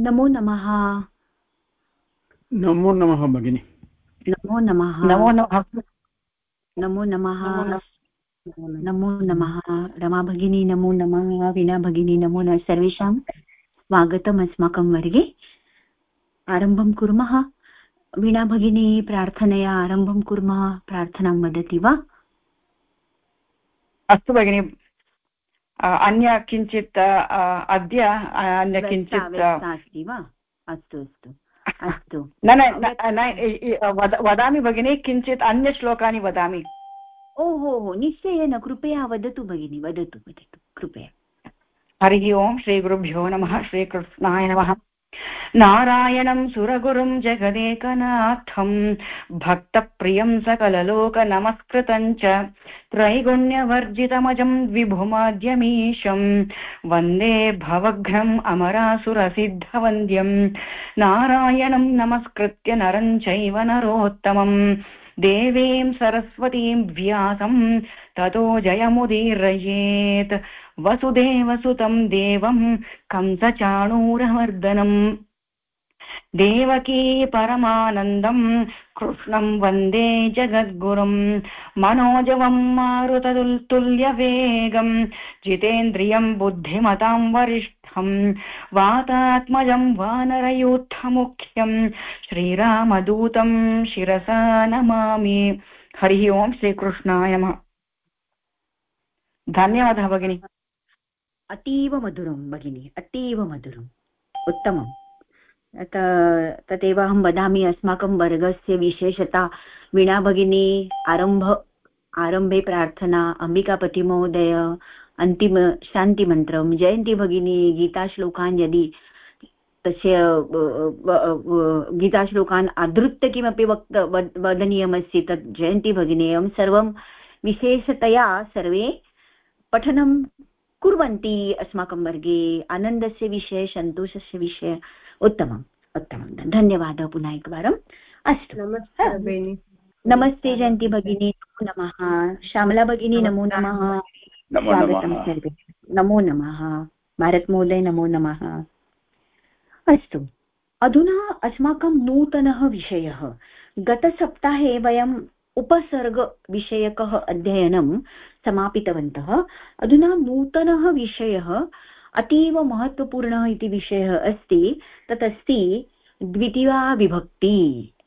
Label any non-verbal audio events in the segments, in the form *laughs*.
नमो नमः। नमो नमः भगिनि। नमो नमः। नमो नमः। नमो नमः। नमो नमः। रमा भगिनी नमो नमः। वीणा भगिनी नमो नमः। सर्वेषां स्वागतम् अस्माकं वर्गे। आरम्भं कुर्मः। वीणा भगिनी प्रार्थनया आरम्भं कुर्मः। प्रार्थनां वदति वा? अस्तु भगिनि। अन्य किञ्चित् अद्य अन्य किञ्चित् अस्ति वा? अस्तु अस्तु अस्तु। *laughs* न न वदामि भगिनी किञ्चित् अन्यश्लोकानि वदामि। ओ हो हो निश्चयेन कृपया वदतु भगिनि वदतु वदतु कृपया। हरिः ओम् श्रीगुरुभ्यो नमः श्रीकृष्णाय नमः। नारायणं सुरगुरुं जगदेकनाथं, भक्तप्रियं सकललोकनमस्कृतं च, त्रैगुण्यवर्जितमजं विभुमाद्यमीशं वंदे भवघ्नम् अमरासुरसिद्धवन्द्यं, नारायणं नमस्कृत्य नरं चैव नरोत्तमम् देवीं सरस्वतीं व्यासं, ततो जयमुदीरयेत्। वसुदेवसुतं देवं कंसचाणूरमर्दनम् देवकी परमानन्दं कृष्णं वंदे जगद्गुरुं मनोजवं मारुततुल्यवेगं जितेन्द्रियं बुद्धिमतां वरिष्ठं, वातात्मजं वानरयूथमुख्यं श्रीरामदूतं शिरसा नमामि। हरिः ओं श्रीकृष्णाय धन्यवादः भगिनि। अतीव मधुरं, भगिनि, अतीव मधुरम् उत्तमम् तदेव अहं वदामि, अस्माकं वर्गस्य विशेषता। वीणा भगिनी, आरंभ, आरम्भे प्रार्थना, अम्बिकापतिमहोदय, अन्तिम, शान्तिमन्त्रं, जयन्ती भगिनी, गीताश्लोकान् यदि तस्य गीताश्लोकान् आधृत्य किमपि वक्त वदनीयमस्ति, तत् जयन्ती भगिनी, एवं सर्वं विशेषतया सर्वे पठनं कुर्वन्ति अस्माकं वर्गे आनन्दस्य विषये सन्तोषस्य विषये। उत्तमम् उत्तमं धन्यवादः पुनः एकवारम्। अस्तु। नमस्ते नमस्ते जयन्ती भगिनी नमो नमः। श्यामला भगिनी नमो नमः। स्वागतं सर्वे। नमो नमः। भारतमहोदय नमो नमः। अस्तु। अधुना अस्माकं नूतनः विषयः। गतसप्ताहे वयम् उपसर्गविषयकः अध्ययनं समापितवन्तः। अधुना नूतनः विषयः, अतीव महत्त्वपूर्णः इति विषयः अस्ति तत् अस्ति द्वितीया विभक्ति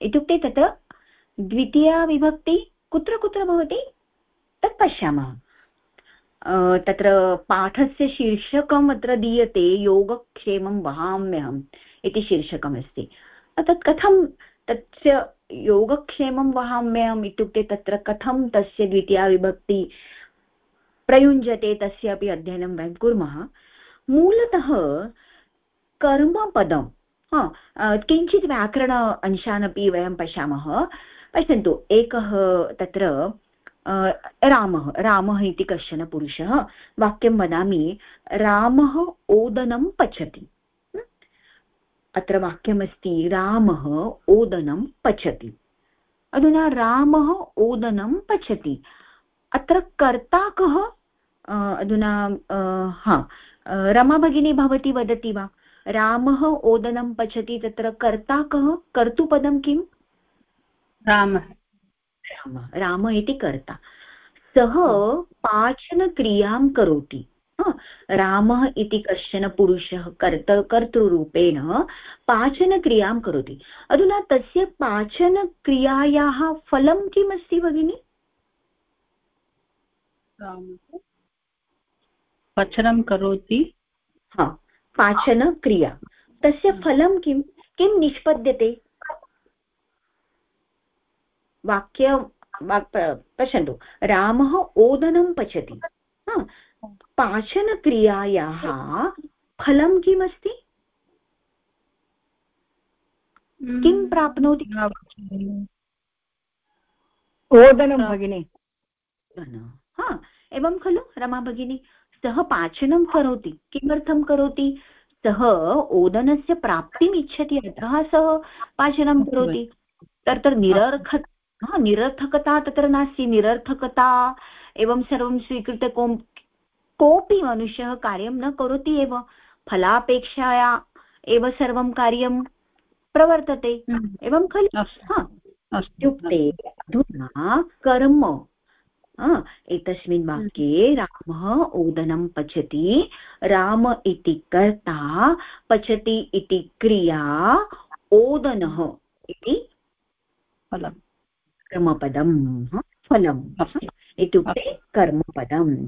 इत्युक्ते तत् द्वितीया विभक्ति कुत्र कुत्र भवति? तत् पश्यामः। तत्र पाठस्य शीर्षकम् अत्र दीयते, योगक्षेमं वहाम्यहम् इति शीर्षकमस्ति। तत् कथं तस्य योगक्षेमं वहाम्यहम् इत्युक्ते तत्र कथं तस्य द्वितीया विभक्ति प्रयुञ्जते तस्य अपि अध्ययनं वयं कुर्मः। मूलतः कर्मपदं किञ्चित् व्याकरण अंशान् अपि वयं पश्यामः। पश्यन्तु, एकः तत्र रामः रामः इति कश्चन पुरुषः वाक्यं वदामि, रामः ओदनं पचति। अत्र वाक्यमस्ति, रामः ओदनं पचति। अधुना रामः ओदनं पचति। अत्र कर्ता कः? अधुना हा रमा भगिनी भवती वदति वा? रामः ओदनं पचति तत्र कर्ता कः? कर्तुपदं किम्? रामः। रामः राम इति कर्ता। सः पाचनक्रियाँ करोति। रामः इति कश्चन पुरुषः कर्त कर्तृरूपेण पाचनक्रियाँ करोति। अधुना तस्य पाचनक्रियायाः फलं किम् अस्ति भगिनि पचनं करोति। हा पाचनक्रिया। तस्य फलं किं किं निष्पद्यते? वाक्य पश्यन्तु। रामः ओदनं पचति। पाचनक्रियायाः फलं किमस्ति? किं प्राप्नोति? ओदनं भगिनि। हा एवं खलु? रमा भगिनी सः पाचनं करोति किमर्थं करोति? सः ओदनस्य प्राप्तिम् इच्छति अतः सः पाचनं करोति। तत्र निरर्थ निरर्थकता तत्र नास्ति। निरर्थकता एवं सर्वं स्वीकृत्य को कोऽपि मनुष्यः कार्यं न करोति एव। फलापेक्षया एव सर्वं कार्यं प्रवर्तते। एवं खलु? इत्युक्ते अधुना कर्म एतस्मिन् वाक्ये रामः ओदनं पचति। राम इति कर्ता पचति इति क्रिया ओदनः इति फलं कर्मपदं फलम्। इत्युक्ते कर्मपदम्।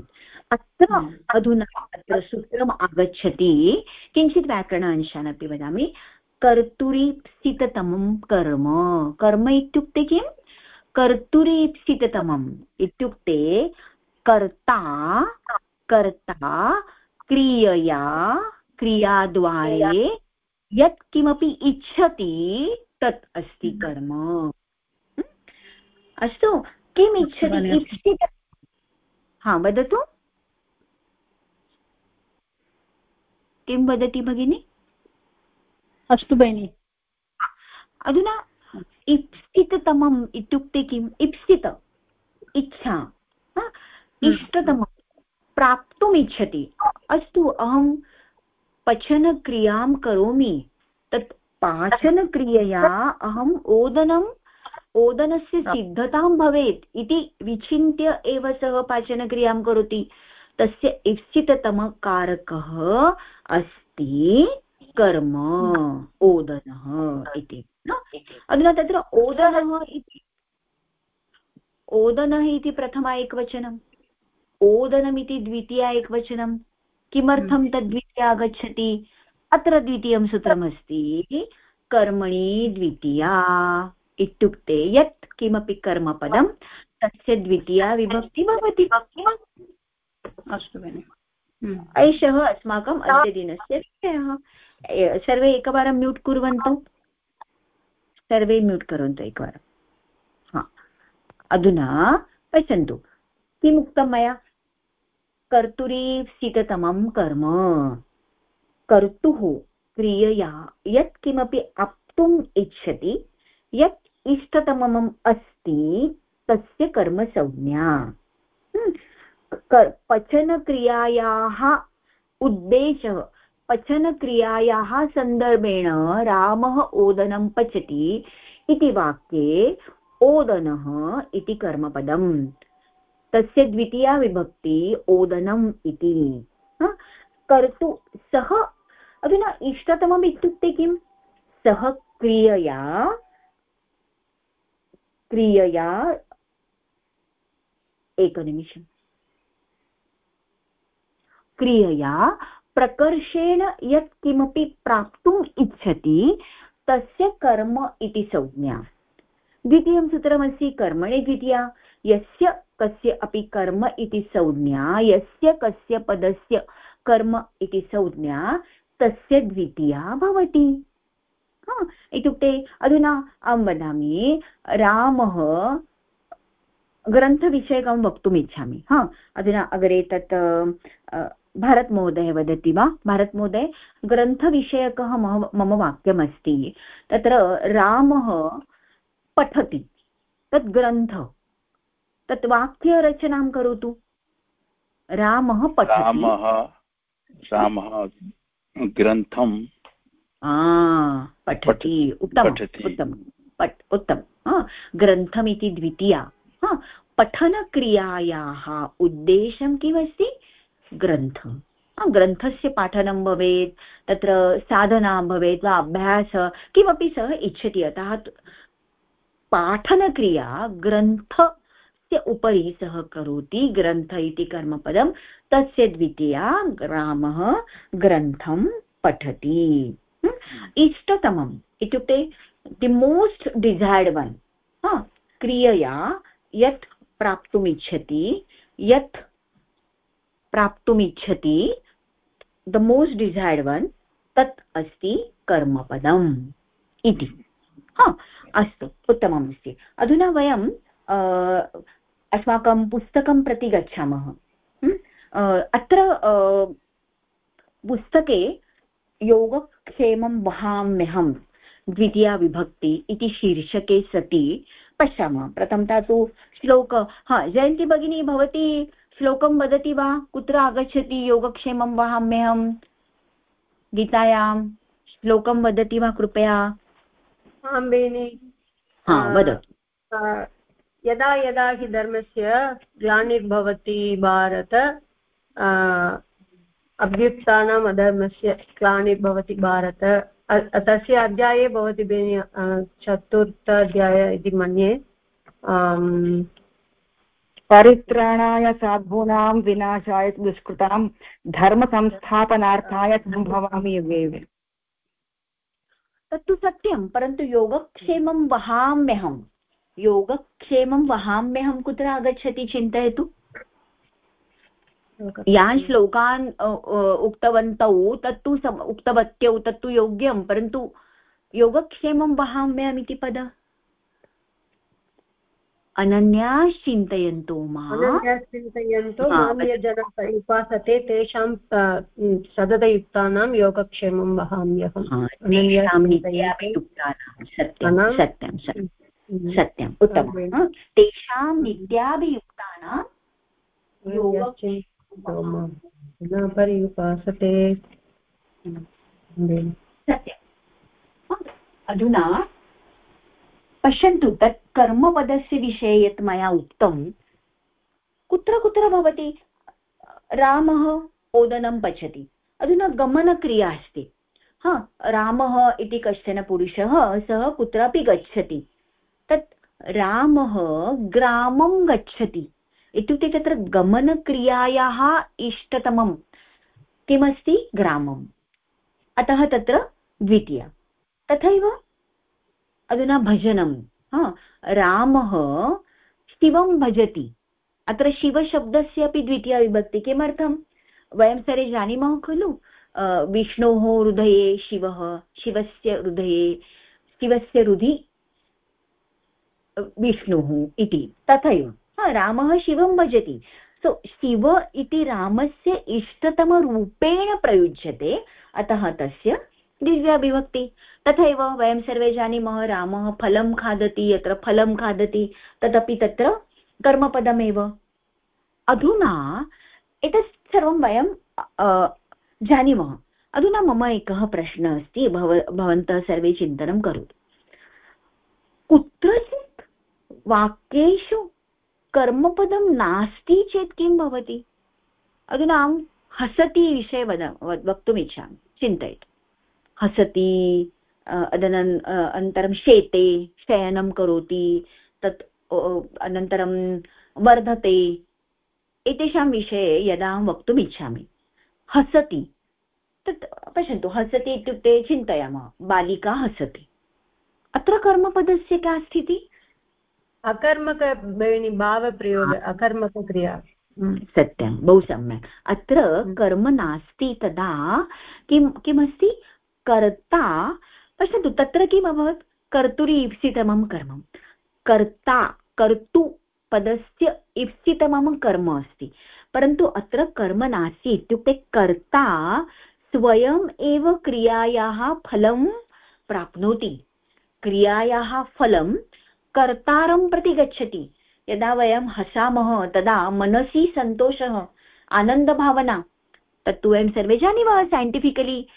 अत्र हम्म। अधुना अत्र सूत्रम् आगच्छति। किञ्चित् व्याकरणांशान् अपि वदामि। कर्तुरीप्सिततमं कर्म। कर्म इत्युक्ते किम्? कर्तुरीप्सिततमम् इत्युक्ते कर्ता कर्ता क्रियया क्रियाद्वारे यत् किमपि इच्छति तत् अस्ति हम्म। कर्म। अस्तु किम् इच्छति? इप्सित हा वदतु। किं वदति भगिनि? अस्तु भगिनि। अधुना इप्सिततमम् इत्युक्ते किम् इप्सित इच्छा। इष्टतमं प्राप्तुम् इच्छति अस्तु अहं पचनक्रियाँ करोमि तत् पाचनक्रियया अहम् ओदनम् ओदनस्य सिद्धतां भवेत् इति विचिन्त्य एव सः पाचनक्रियाँ करोति तस्य इप्सिततमकारकः अस्ति कर्म ओदनः इति अधुना तत्र ओदनः इति ओदनः इति प्रथमा एकवचनम् ओदनमिति द्वितीया एकवचनं किमर्थं हम्म। तद्वितीया आगच्छति? अत्र द्वितीयं सूत्रमस्ति कर्मणि द्वितीया इत्युक्ते यत् किमपि कर्मपदं तस्य द्वितीया विभक्ति भवति। अस्तु भगिनि हम्म। एषः अस्माकम् अद्यदिनस्य विषयः। सर्वे एकवारं म्यूट् कुर्वन्तु। सर्वे म्यूट् करोन्तु एकवारं। हा। अधुना पश्यन्तु किम् उक्तं मया? कर्तुरीप्सिततमं कर्म। कर्तुः क्रियया यत् किमपि अप्तुम् इच्छति, यत् इष्टतमम् अस्ति, तस्य कर्मसंज्ञा। हम्म। पचनक्रियायाः उद्देशः पचनक्रियायाः सन्दर्भेण रामः ओदनं पचति इति वाक्ये ओदनः इति कर्मपदम्। तस्य द्वितीया विभक्ति ओदनम् इति। कर्तु सः, अधुना इष्टतमम् इत्युक्ते किं सः क्रियया क्रियया, एकनिमिषम्। क्रियया प्रकर्षेण यत् किमपि प्राप्तुम् इच्छति, तस्य कर्म इति संज्ञा। द्वितीयं सूत्रमस्ति, कर्मणि द्वितीया, यस्य कस्य अपि कर्म इति संज्ञा, यस्य कस्य पदस्य कर्म इति संज्ञा, तस्य द्वितीया भवति। इत्युक्ते अधुना अहं वदामि, रामः ग्रन्थविषयकं वक्तुम् इच्छामि। हा, अधुना अग्रे तत् भारतमहोदय वदति वा? भारतमहोदय ग्रन्थविषयकः मम वाक्यमस्ति। तत्र रामः पठति तत् ग्रन्थ। तत् वाक्यरचनां करोतु। रामः पठति। रामः ग्रन्थं पठति। उत्तमम् उत्तमं पठ उत्तमं ग्रन्थमिति द्वितीया। पठनक्रियायाः उद्देशं किमस्ति? ग्रन्थः ग्रन्थस्य पाठनं भवेत्, तत्र साधना भवेत् वा अभ्यासः, किमपि सः इच्छति। अतः पाठनक्रिया ग्रन्थस्य उपरि सः करोति, ग्रन्थ इति कर्मपदं तस्य द्वितीया रामः ग्रन्थं पठति। इष्टतमम् इत्युक्ते दि मोस्ट् डिसैर्ड् वन् क्रियया यत् प्राप्तुमिच्छति, यत् प्राप्तुमिच्छति द मोस्ट् डिसैर्ड् वन् तत् अस्ति कर्मपदम् इति। हा, अस्तु, उत्तमम् अस्ति। अधुना वयं अस्माकं पुस्तकं प्रति गच्छामः। अत्र पुस्तके योगक्षेमं वहाम्यहं द्वितीया विभक्ति इति शीर्षके सति पश्यामः। प्रथमतः तु श्लोक, हा, जयन्ती भगिनी, भवती श्लोकं वदति वा? कुत्र आगच्छति योगक्षेमं वहाम्यहं गीतायां श्लोकं वदति वा? कृपया। आं बेनि वदतु यदा यदा हि धर्मस्य ग्लानिर्भवति भारत अभ्युत्थानम् अधर्मस्य ग्लानिर्भवति भारत तस्य अध्याये भवति बेनि चतुर्थ अध्याय इति मन्ये। परित्राणाय साधूनां विनाशाय दुष्कृतां धर्मसंस्थापनार्थाय सम्भवामि युगे युगे तत्तु सत्यं परन्तु योगक्षेमं वहाम्यहं। योगक्षेमं वहाम्यहं कुत्र आगच्छति चिन्तयतु। यान् श्लोकान् उक्तवन्तौ तत्तु उक्तवत्यौ तत्तु योग्यं परन्तु योगक्षेमं वहाम्यहमिति पद। अनन्याश्चिन्तयन्तु चिन्तयन्तु उपासते तेषां सततयुक्तानां योगक्षेमं वहाम्यहम् सत्यं सत्यं सत्यम् उत्तमं तेषां नित्याभियुक्तानां सत्यम् अधुना पश्यन्तु, तत् कर्मपदस्य विषये यत् मया उक्तं, कुत्र कुत्र भवति? रामः ओदनं पचति। अधुना गमनक्रिया अस्ति। हा, रामः इति कश्चन पुरुषः, सः कुत्रापि गच्छति। तत् रामः ग्रामं गच्छति। इत्युक्ते तत्र गमनक्रियायाः इष्टतमं किमस्ति? ग्रामम्। अतः तत्र द्वितीय। तथैव अधुना भजनं रामः शिवं भजति। अत्र शिवशब्दस्य अपि द्वितीया विभक्ति किमर्थं? वयं सर्वे जानीमः खलु? विष्णोः हृदये शिवः, शिवस्य हृदये, शिवस्य हृदि विष्णुः इति। तथैव रामः शिवं भजति। सो, शिव इति रामस्य इष्टतमरूपेण प्रयुज्यते, अतः तस्य दिव्या विभक्ति तथैव वयं सर्वे जानीमः, रामः फलं खादति, यत्र फलं खादति, तदपि तत्र कर्मपदमेव। अधुना एतत् सर्वं वयं जानीमः। अधुना मम एकः प्रश्नः अस्ति, भव, भवन्तः सर्वे चिन्तनं करोतु। कुत्रचित् वाक्येषु कर्मपदं नास्ति चेत् किं भवति? अधुना अहं हसति विषये वद वक्तुमिच्छामि चिन्तयतु। हसति अदनन् अनन्तरं शेते शयनं करोति तत् अनन्तरं वर्धते। एतेषां विषये यदा अहं वक्तुम् इच्छामि। हसति। तत् पश्यन्तु हसति इत्युक्ते चिन्तयामः बालिका हसति। अत्र कर्मपदस्य का स्थितिः? अकर्मक भगिनि भावप्रयोग अकर्मकक्रिया। सत्यं बहु सम्यक्। अत्र कर्म नास्ति तदा किं किमस्ति? कर्ता, पश्यन्तु तत्र किम् अभवत्? कर्तुरि इप्सितमं कर्म। कर्ता, कर्तु पदस्य इप्सितमं कर्म अस्ति। परन्तु अत्र कर्म नास्ति इत्युक्ते कर्ता स्वयम् एव क्रियायाः फलं प्राप्नोति। क्रियायाः फलं कर्तारं प्रति गच्छति। यदा वयं हसामः, तदा मनसि सन्तोषः, आनन्दभावना। तत्तु वयं सर्वे जानीमः scientifically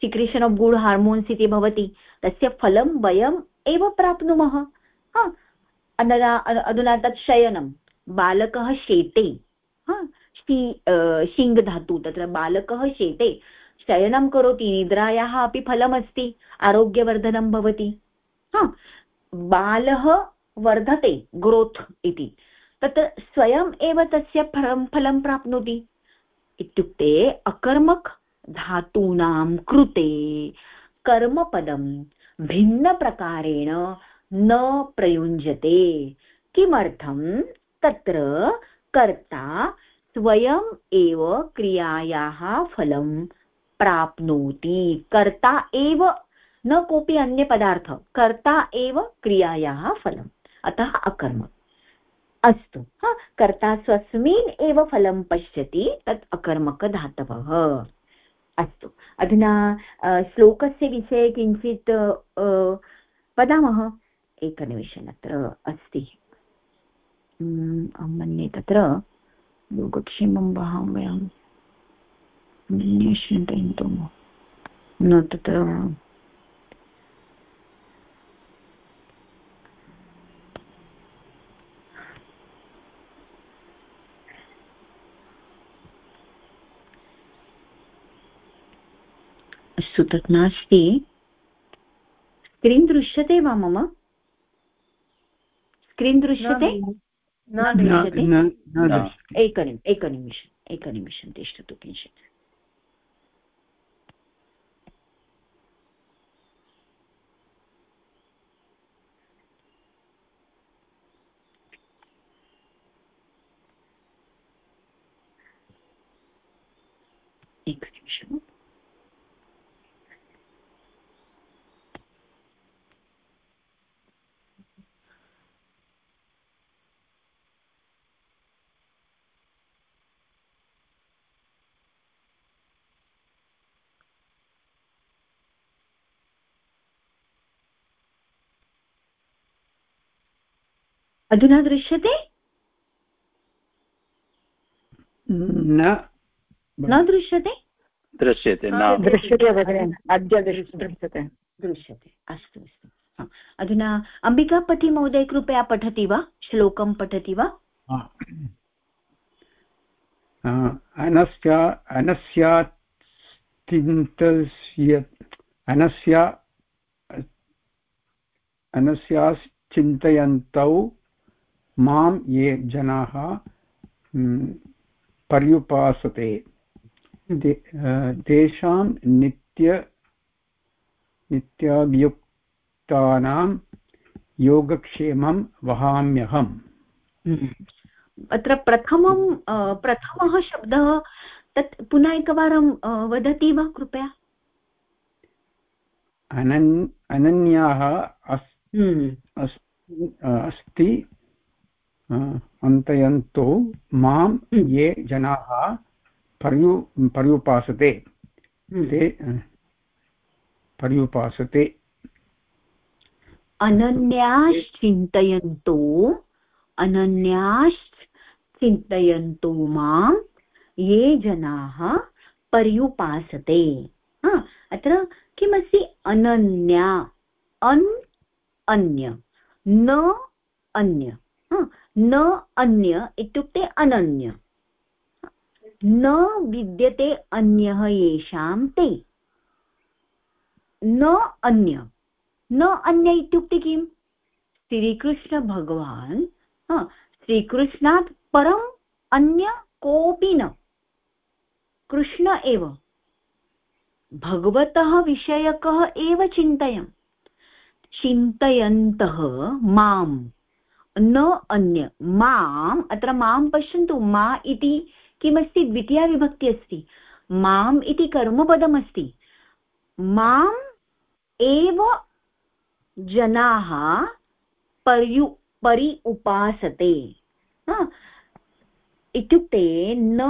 secretion of good hormones इति भवति, तस्य फलं वयम् एव प्राप्नुमः। हा अधुना तत् शयनं, बालकः शेते। हा शिङ् धातु तत्र बालकः शेते। शयनं करोति, निद्रायाः अपि फलमस्ति, आरोग्यवर्धनं भवति। बालः वर्धते ग्रोत् इति। तत्र स्वयम् एव तस्य फलं फलं प्राप्नोति। इत्युक्ते अकर्मक् धातूनां कृते कर्मपदं भिन्नप्रकारेण न प्रयुञ्जते। किमर्थं? तत्र कर्ता स्वयम् एव क्रियायाः फलं प्राप्नोति। कर्ता एव, न कोऽपि अन्यपदार्थ, कर्ता एव क्रियायाः फलम्। अतः अकर्म। अस्तु, हा? कर्ता स्वस्मिन् एव फलं पश्यति, तत् अकर्मकधातवः। अस्तु। अधुना श्लोकस्य विषये किञ्चित् वदामः। एकनिमिषम् अत्र अस्ति। अहं मन्ये तत्र योगक्षेमं वहाँ वयं चिन्तयन्तु न, तत्र अस्तु तत् नास्ति स्क्रीन् दृश्यते वा मम? स्क्रीन् दृश्यते? न दृश्यते? एकनिम् एकनिमिषम् एकनिमिषं तिष्ठतु किञ्चित् एकनिमिषम् अधुना दृश्यते? न। न दृश्यते? दृश्यते न। दृश्यते भगिनि। अद्य दृश्यते। दृश्यते अस्तु अस्तु। अधुना अम्बिकापति महोदय कृपया पठति वा? श्लोकं पठति वा? अनस्य अनस्या अनस्य अनस्याश्चिन्तयन्तौ माँ ये जनाः पर्युपासते तेषां नित्य नित्याभियुक्तानां योगक्षेमं वहाम्यहम् हम्म। अत्र प्रथमं प्रथमः शब्दः तत् पुनः एकवारं वदति वा कृपया अनन् अनन्याः हम्म। अस्ति अन्तयन्तो माँ हम्म। ये जनाः पर्यु पर्युपासते। हम्म। ते पर्युपासते। अनन्याश्चिन्तयन्तो अनन्याश्चिन्तयन्तो माँ ये जनाः पर्युपासते। अत्र किमस्ति? अनन्या अन् अन्य न अन्य। न अन्य इत्युक्ते अनन्य। न विद्यते अन्यः येषां ते। न अन्य। न अन्य इत्युक्ते किम् श्रीकृष्णभगवान् श्रीकृष्णात् परम् अन्य कोऽपि न। कृष्ण एव। भगवतः विषयकः एव चिन्तयन्। चिन्तयन्तः माम्। न अन्य। माम्, अत्र माँ पश्यन्तु, मा इति किमस्ति? द्वितीया विभक्ति अस्ति। माम् इति कर्मपदमस्ति। माम् एव जनाः पर्यु, परि उपासते। इत्युक्ते न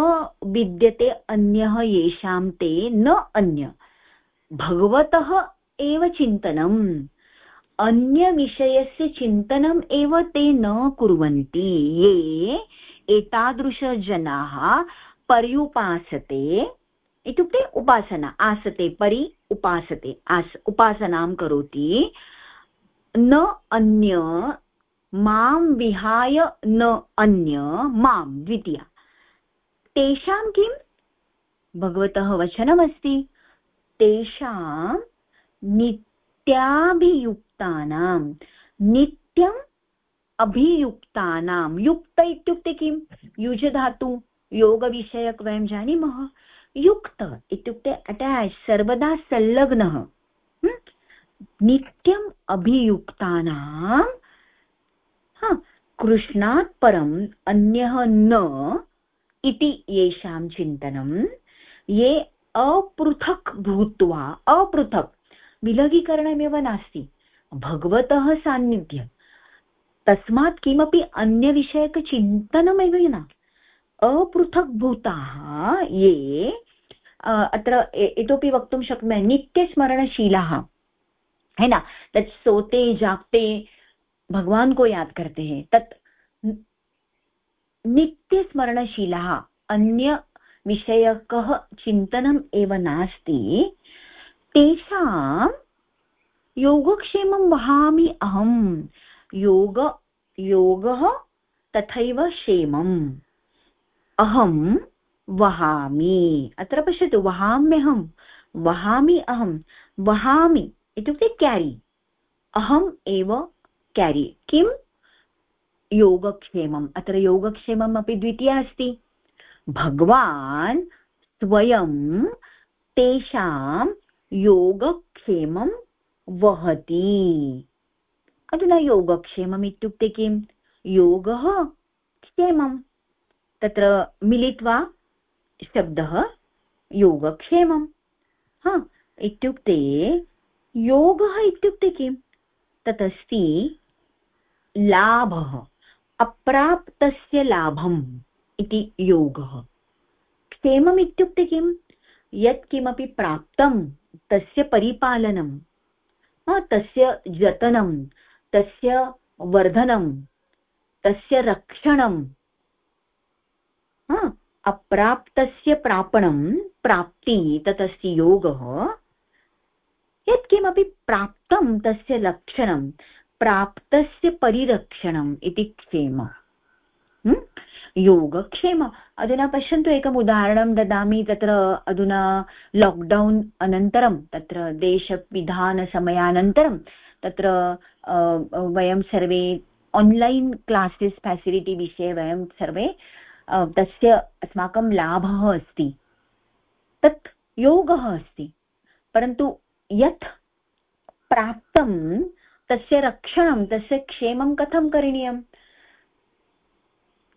विद्यते अन्यः येषां ते, न अन्य। भगवतः एव चिन्तनम्। अन्यविषयस्य चिन्तनम् एव ते न कुर्वन्ति। ये एतादृशजनाः पर्युपासते, इत्युक्ते उपासना, आसते, परि उपासते, आस, उपासनां करोति। न अन्य, माँ विहाय न अन्य, माँ द्वितीया। तेषां किं? भगवतः वचनमस्ति। तेषां नित्याभियुक्तानां नित्यम् अभियुक्तानां, युक्त इत्युक्ते किं युजधातु योगविषयक वयं जानीमः। युक्त इत्युक्ते अटेच् सर्वदा संलग्नः। नित्यम् अभियुक्तानां कृष्णात् परम् अन्यः न इति येषां चिन्तनं, ये अपृथक् भूत्वा, अपृथक्, विलगीकरणमेव नास्ति। भगवतः सान्निध्यं। तस्मात् किमपि अन्यविषयकचिन्तनमेव न अपृथक्भूताः ये अत्र इतोपि वक्तुं शक्नुमः नित्यस्मरणशीलाः। है ना? तत् सोते जागते भगवान को याद करते तत् नित्यस्मरणशीलः अन्य विषयकः चिन्तनम् एव नास्ति। तेषां योगक्षेमं वहामि अहम्। योग, योगः तथैव क्षेमम्। अहं वहामि। अत्र पश्यतु, वहाम्यहं, वहामि अहं, वहामि इत्युक्ते केरि अहम् एव केरि किं? योगक्षेमम्। अत्र योगक्षेमम् अपि द्वितीया अस्ति। भगवान् स्वयं तेषां योगक्षेमं वहति। अधुना योगक्षेमम् इत्युक्ते किं योगः क्षेमं तत्र मिलित्वा शब्दः योगक्षेमं हा, इत्युक्ते योगः इत्युक्ते किं तत् अस्ति लाभः। अप्राप्तस्य लाभम् इति योगः। क्षेमम् इत्युक्ते किं यत्किमपि प्राप्तं तस्य परिपालनं तस्य जतनं, तस्य वर्धनं, तस्य रक्षणं अप्राप्तस्य प्रापणं, प्राप्ति तदस्ति योगः, यत्किमपि प्राप्तं तस्य लक्षणं, प्राप्तस्य परिरक्षणम् इति क्षेम। योगक्षेम। अधुना पश्यन्तु एकम् उदाहरणं ददामि, तत्र अधुना लाक्डौन् अनन्तरं, तत्र देशविधानसमयानन्तरं, तत्र वयं सर्वे आन्लैन् क्लासेस् फेसिलिटि विषये वयं सर्वे तस्य अस्माकं लाभः अस्ति। तत् योगः अस्ति। परन्तु यत् प्राप्तं, तस्य रक्षणं, तस्य क्षेमं कथं करणीयम्?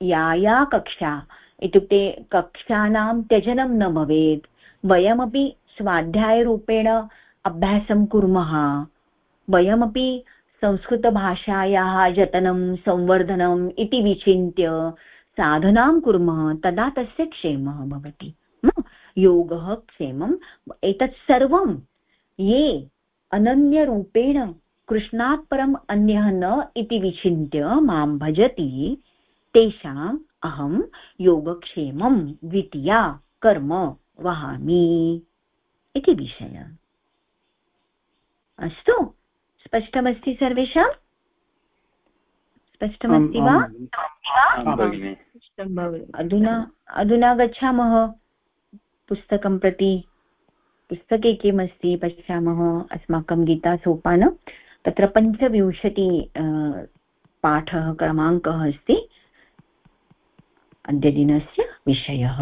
या कक्षा। इत्युक्ते कक्षानां त्यजनं न भवेत्। वयमपि स्वाध्यायरूपेण अभ्यासं कुर्मः। वयमपि संस्कृतभाषायाः जतनं, संवर्धनम् इति विचिन्त्य साधनां कुर्मः, तदा तस्य क्षेमः भवति। योगः क्षेमम्। एतत् सर्वं ये अनन्यरूपेण कृष्णात् परम् अन्यः न इति विचिन्त्य माँ भजति। तेषाम् अहं योगक्षेमं द्वितीया कर्म वहामि इति विषय। अस्तु स्पष्टमस्ति सर्वेषाम् स्पष्टमस्ति वा? अधुना अधुना गच्छामः पुस्तकं प्रति। पुस्तके किमस्ति पश्यामः? अस्माकं गीतासोपान। तत्र पञ्चविंशति पाठः क्रमाङ्कः अस्ति। अद्यदिनस्य विषयः।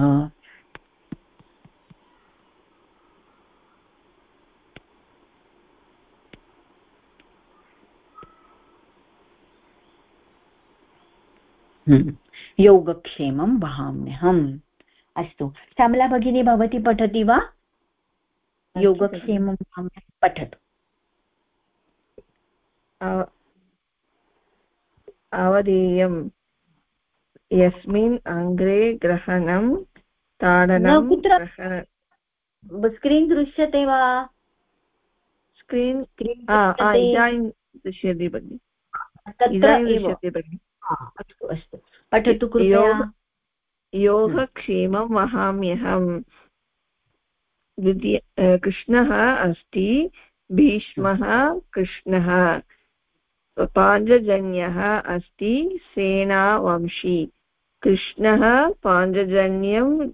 हम्म। योगक्षेमं वहाम्यहम्। अस्तु श्यामला भगिनी भवती पठति वा? योगक्षेमं पठतु। अवधेयं यस्मिन् अङ्ग्रे ग्रहणं ताडनं स्क्रीन् दृश्यते वा? स्क्रीन् इदानीं दृश्यते भगिनि। इदानीं दृश्यते भगिनि। अस्तु अस्तु। पठतु योगक्षेमं वहाम्यहम् द्वितीय कृष्णः अस्ति भीष्मः कृष्णः। पाञ्चजन्यः अस्ति सेनावंशी। कृष्णः पाञ्चजन्यं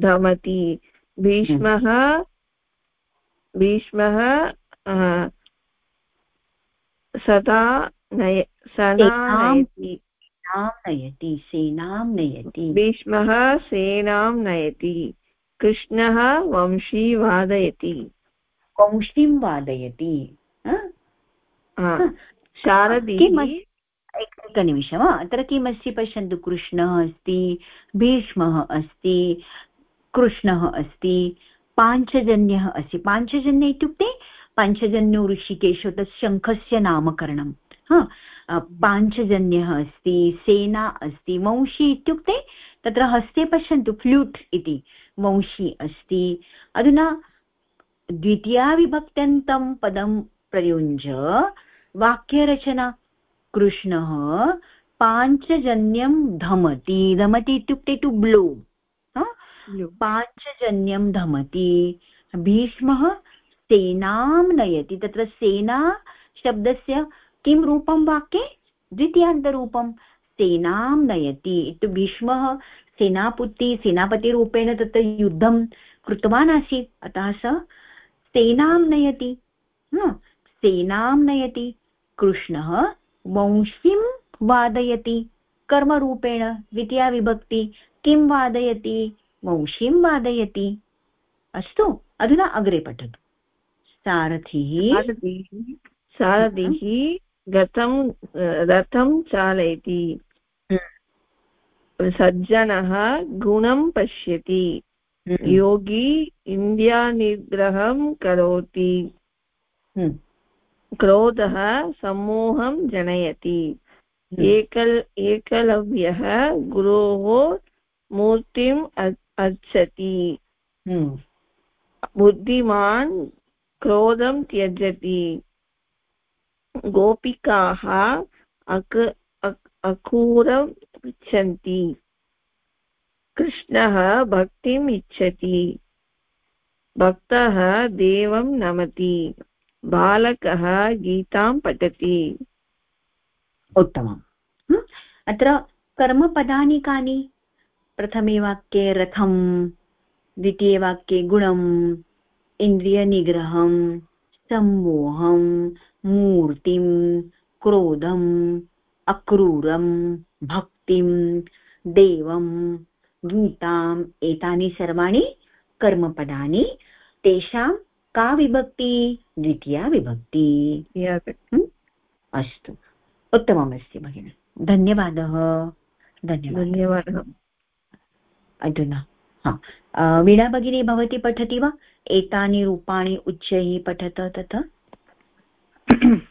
धमति। भीष्मः भीष्मः सदा नय सदा नयति। नयति सेनां नयति। भीष्मः सेनां नयति। कृष्णः वंशी वादयति। वंशीं वादयति। शारदी एकनिमिषम् अत्र किमस्ति? पश्यन्तु, कृष्णः अस्ति, भीष्मः अस्ति, कृष्णः अस्ति, पाञ्चजन्यः अस्ति। पाञ्चजन्य इत्युक्ते पाञ्चजन्यो ऋषिकेशो, तत् शङ्खस्य नामकरणं, हा। पाञ्चजन्यः अस्ति, सेना अस्ति, वंशी इत्युक्ते तत्र हस्ते पश्यन्तु, फ्लूट् इति, वंशी अस्ति। अधुना द्वितीयाविभक्त्यन्तं पदं प्रयुञ्ज वाक्यरचना। कृष्णः पाञ्चजन्यं धमति। धमति इत्युक्ते टु ब्लो पाञ्चजन्यं धमति। भीष्मः सेनां नयति। तत्र सेना शब्दस्य किं रूपं वाक्ये? द्वितीयान्तरूपं। सेनां नयति। इत्युक्ते भीष्मः सेनापुत्री सेनापतिरूपेण तत्र युद्धं कृतवान् आसीत्। अतः सः सेनां नयति। सेनां नयति। कृष्णः वंशीं वादयति? कर्मरूपेण द्वितीया विभक्ति किं वादयति? वंशीं वादयति। अस्तु अधुना अग्रे पठतु। सारथिः सारथिः रथं रथं चालयति। हम्म। सज्जनः गुणं पश्यति। हम्म। योगी इन्द्रियानिग्रहं करोति। हम्म। क्रोधः सम्मोहं जनयति। एकल् एकलव्यः गुरोः मूर्तिम् अर्चति। बुद्धिमान् क्रोधं त्यजति। गोपिकाः अक अकूरं पृच्छन्ति। कृष्णः भक्तिम् इच्छति। भक्तः देवं नमति। बालकः गीतां पठति। उत्तमम्। अत्र कर्मपदानि कानि? प्रथमे वाक्ये रथं द्वितीये वाक्ये गुणम् इन्द्रियनिग्रहं सम्मोहं मूर्तिं क्रोधम् अक्रूरं भक्तिं देवं गीताम्, एतानि सर्वाणि कर्मपदानि। तेषां का विभक्ति? द्वितीया विभक्ति। अस्तु। उत्तममस्ति भगिनि। धन्यवादः। धन्यवादः। अधुना। हा। वीणा भगिनी भवती पठति वा? एतानि रूपाणि उच्चैः पठत तथा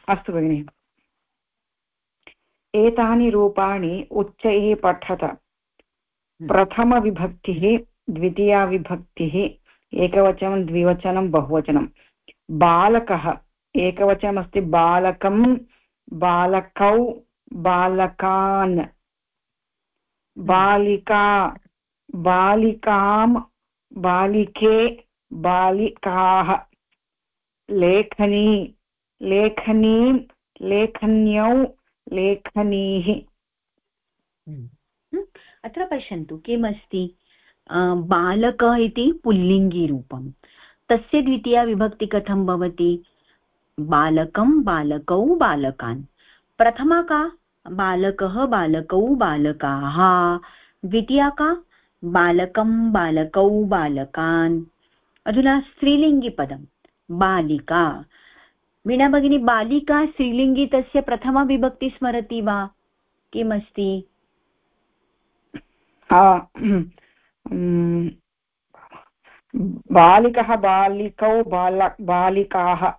अस्तु भगिनि। एतानि रूपाणि उच्चैः पठत। प्रथमविभक्तिः द्वितीया विभक्तिः एकवचनं, द्विवचनं, बहुवचनं। बालकः, एकवचनमस्ति बालकं, बालकौ, बालकान्। बालिका बालिकां बालिके, बालिकाः। लेखनी, लेखनीं, लेखन्यौ, लेखनीः। हम्म। अत्र पश्यन्तु, किमस्ति? बालक इति पुल्लिङ्गिरूपं तस्य द्वितीया विभक्ति कथं भवति? बालकं बालकौ बालकान्। प्रथमा का? बालकः बालकौ बालकाः। द्वितीया का? बालकं बालकौ बालकान्। अधुना स्त्रीलिङ्गिपदं बालिका। वीणा भगिनी, बालिका स्त्रीलिङ्गि तस्य प्रथमविभक्ति स्मरति वा? किमस्ति? बालिकः बालिकौ बाल बालिकाः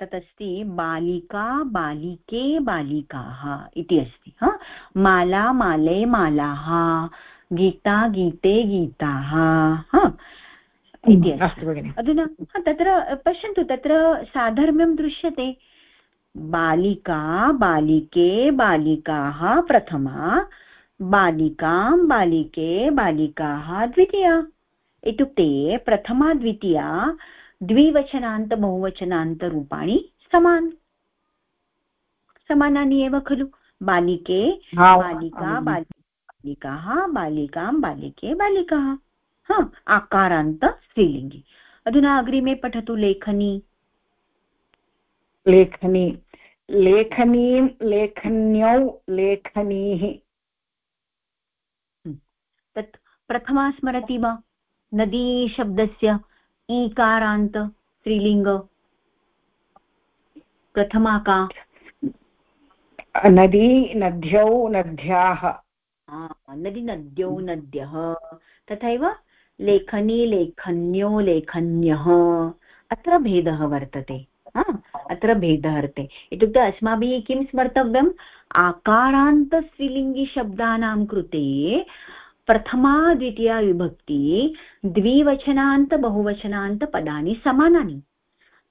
तदस्ति बालिका बालिके बालिकाः इति अस्ति हा? माला माले मालाः गीता गीते गीताः हा? इति अस्ति अधुना तत्र पश्यन्तु तत्र साधर्म्यं दृश्यते। बालिका बालिके बालिकाः प्रथमा बालिकां बालिके बालिकाः द्वितीया। इत्युक्ते प्रथमा द्वितीया द्विवचनान्त बहुवचनान्तरूपाणि समान। समानानि एव खलु। बालिके बालिका बालिकाः बालिकां बालिके बालिकाः। हा आकारान्त स्त्रीलिङ्गि। अधुना अग्रिमे पठतु लेखनी। लेखनी। लेखनीं लेखन्यौ लेखनीः तत् प्रथमा स्मरति वा? नदीशब्दस्य ईकारान्त स्त्रीलिङ्ग। प्रथमा का? नदी नद्यौ नद्याः। नदी नद्यौ नद्यः। तथैव लेखनी लेखन्यो लेखन्यः। अत्र भेदः वर्तते। अत्र भेदः वर्तते। इत्युक्ते अस्माभिः किं स्मर्तव्यम्? आकारान्तस्त्रीलिङ्गिशब्दानां कृते प्रथमा द्वितीया विभक्ति द्विवचनान्त बहुवचनान्त पदानि समानानि।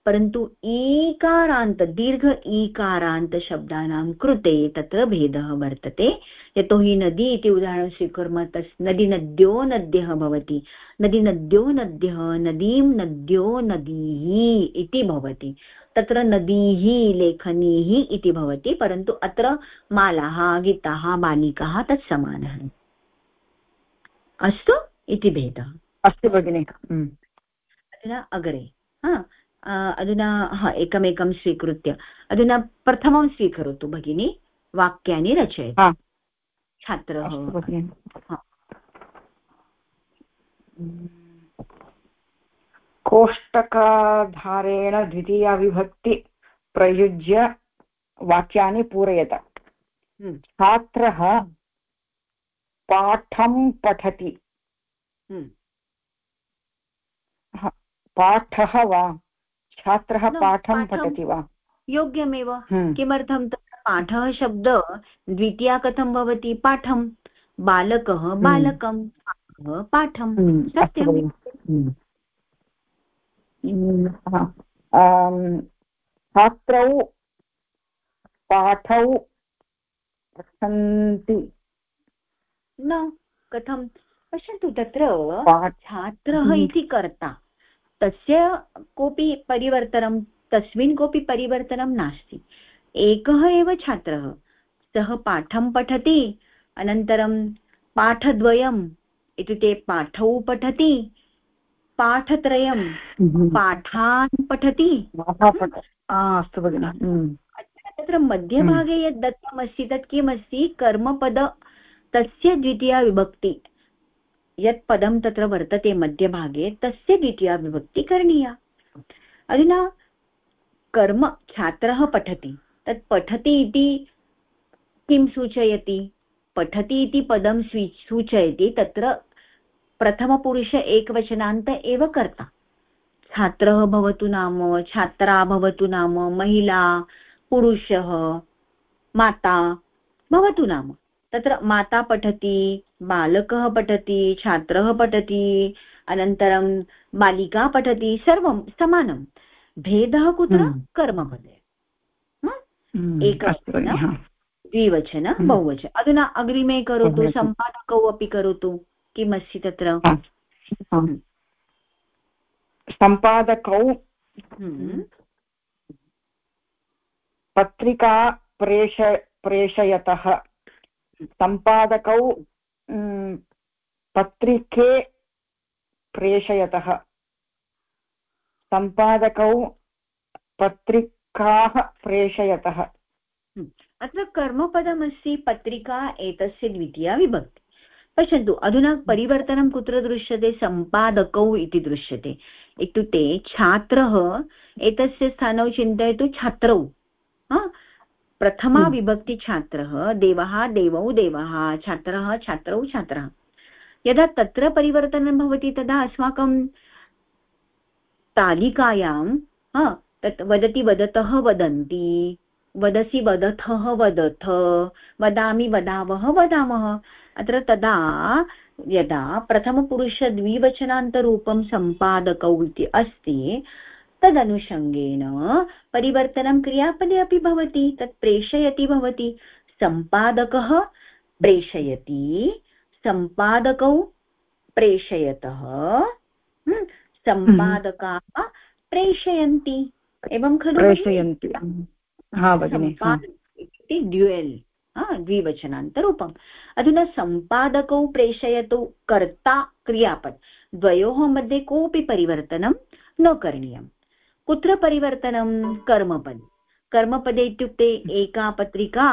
परन्तु ईकारान्त दीर्घ ईकारान्तशब्दानां कृते तत्र भेदः वर्तते। यतोहि नदी इति उदाहरणं स्वीकुर्मः, तस् नदीनद्यो नद्यः भवति। नदीनद्यो नद्यः नदीं नद्यो नदीः इति भवति। तत्र नदीः, लेखनीः इति भवति, परन्तु अत्र मालाः, गीताः, बालिकाः तत् समानः अस्तु इति भेदः। अस्तु भगिनि। अधुना अग्रे। हा अधुना हा एकमेकं स्वीकृत्य। अधुना प्रथमं स्वीकरोतु भगिनी वाक्यानि रचयतु। छात्रः कोष्टकाधारेण द्वितीया विभक्ति प्रयुज्य वाक्यानि पूरयत। हम्म। छात्रः पाठं पठति। हम्म। पाठः वा? छात्रः पाठं पठति वा? योग्यमेव। हम्म। किमर्थं तत्र पाठः शब्द द्वितीया कथं भवति पाठं बालकः बालकं पाठं सत्यं छात्रौ पाठौ पठन्ति। न कथं पश्यन्तु तत्र छात्रः इति कर्ता। तस्य कोऽपि परिवर्तनं तस्मिन् कोऽपि परिवर्तनं नास्ति। एकः एव छात्रः। सः पाठं पठति अनन्तरं पाठद्वयम् इत्युक्ते पाठौ पठति पाठत्रयं हम्म। पाठान् पठति। अस्तु भगिनि। हम्म। तत्र मध्यभागे हम्म। यत् दत्तमस्ति तत् किमस्ति? कर्मपद तस्य द्वितीया विभक्ति। यत् पदं तत्र वर्तते मध्यभागे, तस्य द्वितीया विभक्ति करणीया। अधुना कर्म छात्रः पठति। तत् पठति इति किं सूचयति? पठति इति पदं स्वी, सूचयति, तत्र प्रथमपुरुष एकवचनान्त एव कर्ता। छात्रः भवतु नाम, छात्रा भवतु नाम, महिला, पुरुषः, माता भवतु नाम। तत्र माता पठति बालकः पठति छात्रः पठति अनन्तरं बालिका पठति सर्वं समानं। भेदः कुत्र? हम्म। कर्मपदे हम्म, एकवचन द्विवचन हम्म। बहुवचन। अधुना अग्रिमे करोतु सम्पादकौ अपि करोतु। किमस्ति तत्र? सम्पादकौ हम्म। पत्रिका प्रेष प्रेषयतः। सम्पादकौ पत्रिके प्रेषयतः। सम्पादकौ पत्रिकाः प्रेषयतः। हम्म। अत्र कर्मपदमस्ति पत्रिका एतस्य द्वितीया विभक्ति। पश्यन्तु अधुना परिवर्तनं कुत्र दृश्यते? सम्पादकौ इति दृश्यते। इत्युक्ते छात्रः एतस्य स्थानौ चिन्तयतु छात्रौ। प्रथमा हम्म। विभक्ति छात्रः देवः देवौ देवः छात्रः छात्रौ छात्रः यदा तत्र परिवर्तनं भवति तदा अस्माकं तालिकायां तत् वदति वदतः वदन्ति वदसि वदथः वदथ वदामि वदावः वदामः अत्र तदा यदा प्रथमपुरुषद्विवचनान्तरूपं सम्पादकौ इति अस्ति तदनुषङ्गेन परिवर्तनं क्रियापदे अपि भवति तत् प्रेषयति भवति। सम्पादकः प्रेषयति सम्पादकौ प्रेषयतः सम्पादकाः प्रेषयन्ति। एवं खलु प्रेषयन्ति। इति द्विवचनान्तरूपम्। अधुना सम्पादकौ प्रेषयतु कर्ता क्रियापद्। द्वयोः मध्ये कोऽपि परिवर्तनं न करणीयं कुत्र परिवर्तनं कर्मपदे? कर्मपदे इत्युक्ते एका पत्रिका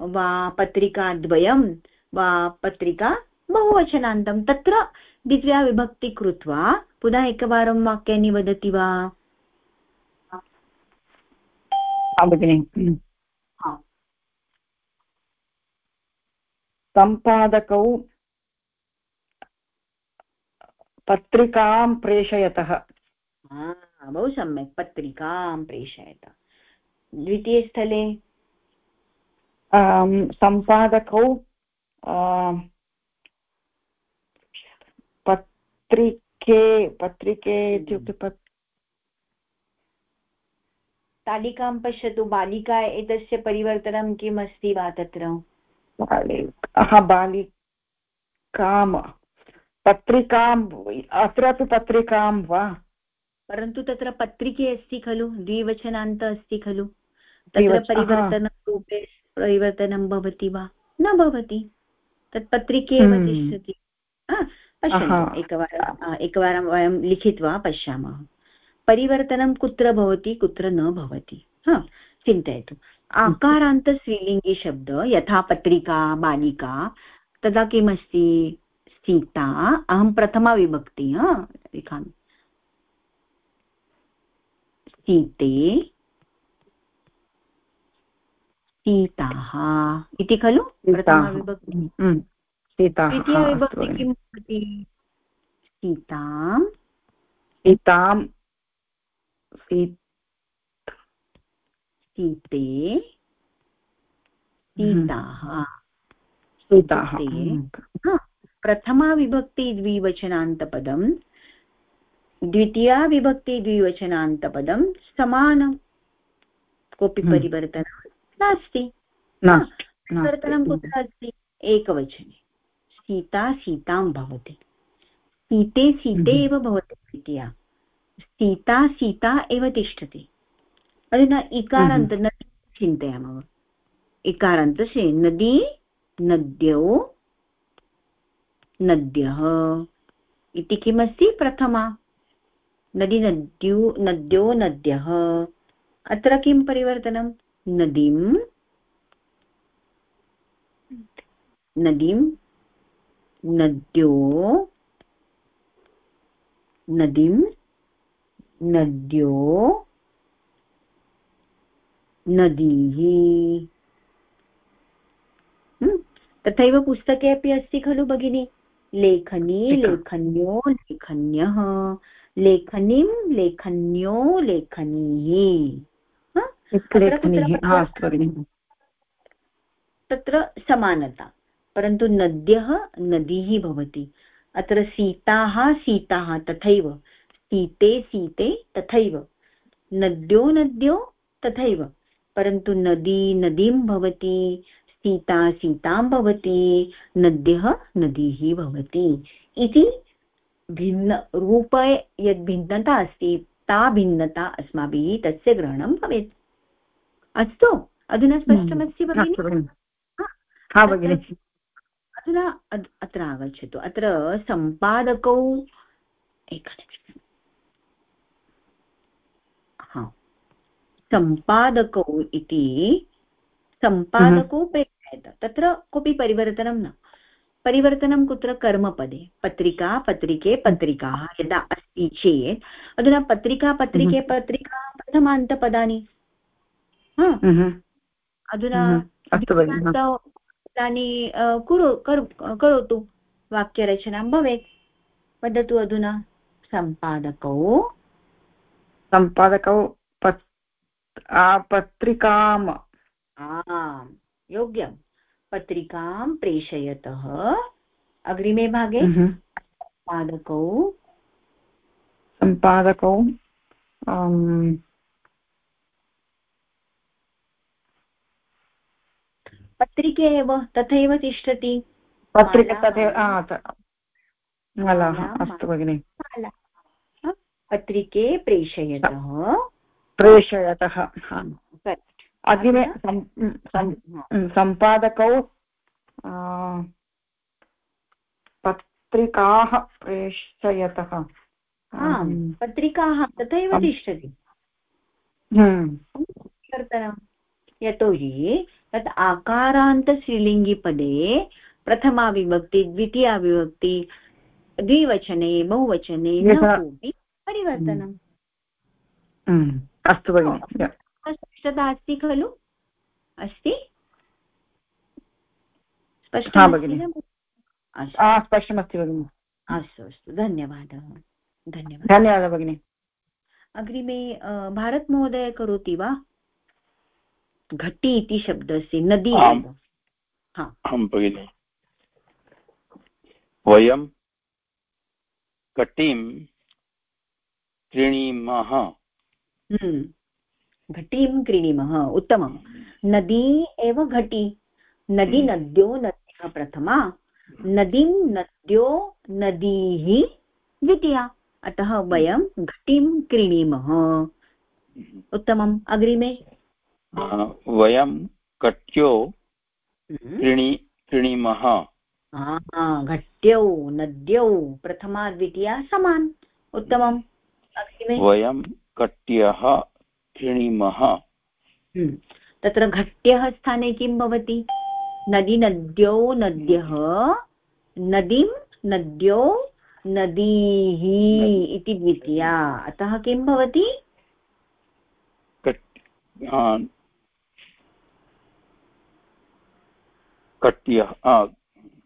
वा पत्रिकाद्वयं वा पत्रिका बहुवचनान्तं। तत्र द्वितीया विभक्ति कृत्वा पुनः एकवारं वाक्यानि वदति वा? सम्पादकौ पत्रिकां प्रेषयतः। बहु सम्यक् पत्रिकां प्रेषयत। द्वितीयस्थले सम्पादकौ पत्रिके पत्रिके इत्युक्ते तालिकां पश्यतु बालिका एतस्य परिवर्तनं किम् अस्ति वा तत्र? बालिकां पत्रिकाम् अत्रापि पत्रिकां वा? परन्तु तत्र पत्रिके अस्ति खलु द्विवचनान्त अस्ति खलु। तत्र परिवर्तनरूपे परिवर्तनं भवति वा? न भवति। तत् पत्रिके एव हम्म। तिष्ठति। एकवारम् एकवारं वयं लिखित्वा पश्यामः। परिवर्तनं कुत्र भवति कुत्र न भवति। हा चिन्तयतु। आकारान्तस्त्रीलिङ्गी शब्द यथा पत्रिका बालिका तदा किमस्ति? सीता अहं प्रथमा विभक्ति हा लिखामि। सीते सीताः इति खलु? प्रथमाविभक्ति हम्म, किं भवति? सीतां सीतां. सीते. सीताः सीताः प्रथमा विभक्ति द्विवचनान्तपदं द्वितीया विभक्ति द्विवचनान्तपदं समानं. कोऽपि हम्म। परिवर्तनं नास्ति. परिवर्तनं कुत्र अस्ति? एकवचने. सीता सीतां भवति. सीते सीते हम्म। एव भवति द्वितीया. सीता सीता एव तिष्ठति. अधुना इकारान्त हम्म। नदी चिन्तयामः. इकारान्तस्य नदी नद्यौ नद्यः इति किमस्ति? प्रथमा। नदी नद्यौ नद्यो नद्यः। अत्र किं परिवर्तनं? नदीं। नदीं। नद्यो। नदीं। नद्यो। नदीः। तथैव पुस्तके अपि अस्ति खलु भगिनी। लेखनी लेखन्यो लेखन्यः। लेखनीं लेखन्यो लेखनीः तत्र समानता परन्तु नद्यः नदीः भवति। अत्र सीताः सीताः तथैव। सीते सीते तथैव। नद्यो नद्यो तथैव। परन्तु नदी नदीं भवति सीता सीतां भवति नद्यः नदीः भवति। इति भिन्नरूपे यद् भिन्नता अस्ति ता भिन्नता अस्माभिः तस्य ग्रहणं भवेत्। अस्तु अधुना स्पष्टमस्ति भगिनि? अधुना अत्र आगच्छतु। अत्र सम्पादकौ एकनिमिषम् हा सम्पादकौ इति सम्पादको प्रेरयत तत्र कोऽपि परिवर्तनं न। परिवर्तनं कुत्र कर्मपदे? पत्रिका पत्रिके पत्रिकाः यदा अस्ति चेत् अधुना पत्रिका पत्रिके हम्म। पत्रिका प्रथमान्तपदानि। अधुना पदानि कुरु करोतु वाक्यरचनां। भवेत्। वदतु अधुना सम्पादकौ। सम्पादकौ पत्रिकाम्। आम्। योग्यं पत्रिकां प्रेषयतः। अग्रिमे भागे सम्पादकौ। सम्पादकौ पत्रिके एव तथैव तिष्ठति। पत्रिका तथैव अस्तु भगिनि। पत्रिके प्रेषयतः। प्रेषयतः अग्रिमे सम्पादकौ पत्रिकाः प्रेषयतः। पत्रिकाः तथैव तिष्ठति। हम्म। यतोहि तत् आकारान्तस्त्रीलिङ्गिपदे प्रथमा विभक्ति द्वितीया विभक्ति द्विवचने बहुवचने न कोऽपि परिवर्तनम् हम्म। अस्तु भगिनि। स्पष्टता अस्ति? खलु अस्ति। स्पष्टमस्ति भगिनि। अस्तु अस्तु। धन्यवादः। धन्यवादः। धन्यवादः भगिनि। अग्रिमे भारतमहोदय करोति वा? घटी इति शब्दस्य नदी। भगिनि। वयं घटीं क्रीणीमः। घटीं क्रीणीमः उत्तमं। नदी एव घटी। नदी हम्म। नद्यो नद्यः प्रथमा। नदीं नद्यो नदीः द्वितीया। अतः वयं घटीं क्रीणीमः उत्तमम्। अग्रिमे। वयं कट्यो हम्म। क्रीणी क्रीणीमः घट्यौ नद्यौ प्रथमा द्वितीया समान। उत्तमम्। अग्रिमे। वयं घट्यः क्रीणीमः हम्म। तत्र घट्यः स्थाने किं भवति? नदी नद्यौ नद्यः नदीं नद्यौ नदीः इति द्वितीया। अतः किं भवति?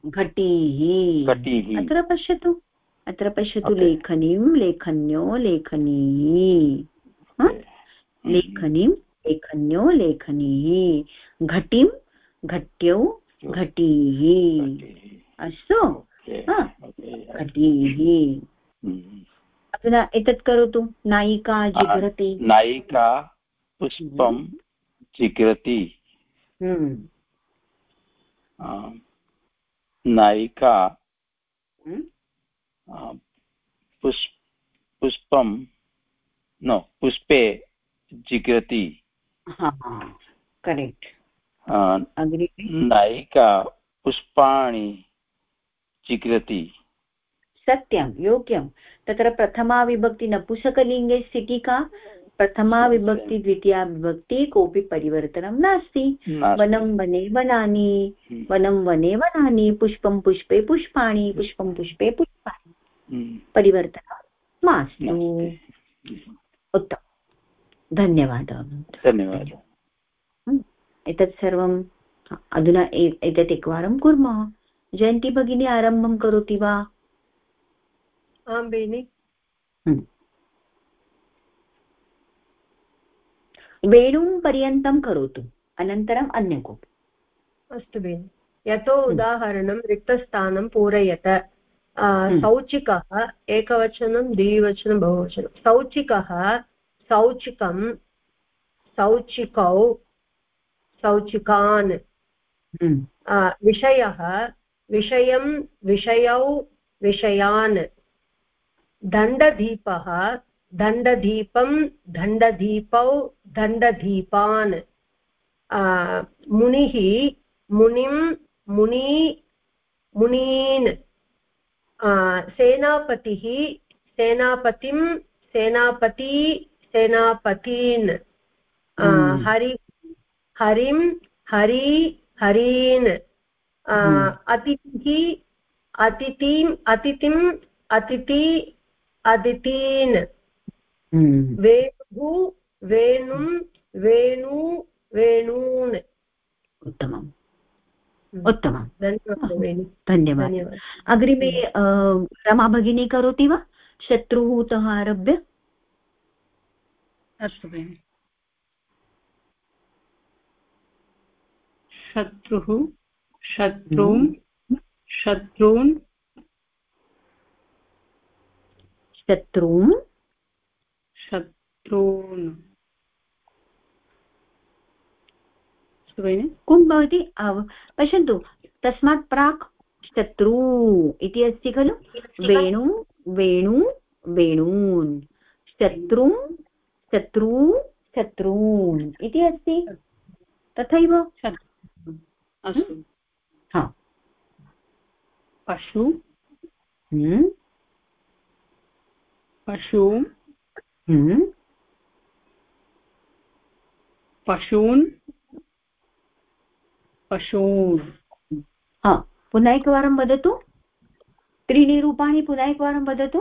घटीः। अत्र पश्यतु। अत्र पश्यतु लेखनीं लेखन्यो लेखनीः। लेखनीं लेखन्यो लेखनीः। घटीं घट्यौ घटीः। अस्तु? घटीः। हम्म। अधुना एतत् करोतु। नायिका जिघ्रति नायिका पुष्पं हम्म। जिघ्रति हम्म। नायिका पुष्प पुष्पं न पुष्पे जिघ्रति करेक्ट् नायिका पुष्पाणि जिघ्रति सत्यं योग्यं। तत्र प्रथमा विभक्ति नपुसकलिङ्गे स्थितिः का प्रथमा विभक्ति द्वितीया विभक्ति कोऽपि परिवर्तनं नास्ति। वनं वने वनानि हम्म। वनं वने वनानि पुष्पं पुष्पे पुष्पाणि पुष्पं पुष्पे पुष्पाणि। हम्म। परिवर्तनं मास्तु उत्तमं धन्यवादः। धन्यवादः। हम्म। एतत् सर्वम् अधुना एतत् एकवारं कुर्मः। जयन्ती भगिनी आरम्भं करोति वा? आं बेनि वेणुं पर्यन्तं करोतु अनन्तरम् अन्य कोऽपि अस्तु बेनि यतो उदाहरणं रिक्तस्थानं पूरयत। सौचिकः एकवचनं द्विवचनं बहुवचनं। सौचिकः सौचिकं सौचिकौ सौचिकान् विषयः विषयं विषयौ विषयान् दण्डदीपः दण्डदीपं दण्डदीपौ दण्डदीपान् मुनिः मुनिं मुनी मुनीन् सेनापतिः सेनापतिं सेनापती सेनापतीन् हम्म। हरि हरिं हरि हरीन् हम्म। अतिथिः अतिथिम् अतिथिम् अतिथि अदितीन्। हम्म। वेणुः वेणुं वेणु वेणून्। उत्तमम्। उत्तमं धन्यवादः अग्रिमे रमा भगिनी करोति वा? शत्रुतः आरभ्य? अस्तु भगिनि। शत्रुः शत्रून् शत्रून् शत्रून्। शत्रून् कुं भवति? पश्यन्तु तस्मात् प्राक् शत्रु इति अस्ति खलु? वेणु वेणु वेणून्। शत्रुं शत्रु शत्रून् इति अस्ति। तथैव? पशु। पशु। पशून्। पशून्। हा। पुनः एकवारं वदतु। त्रीणि रूपाणि पुनः एकवारं वदतु।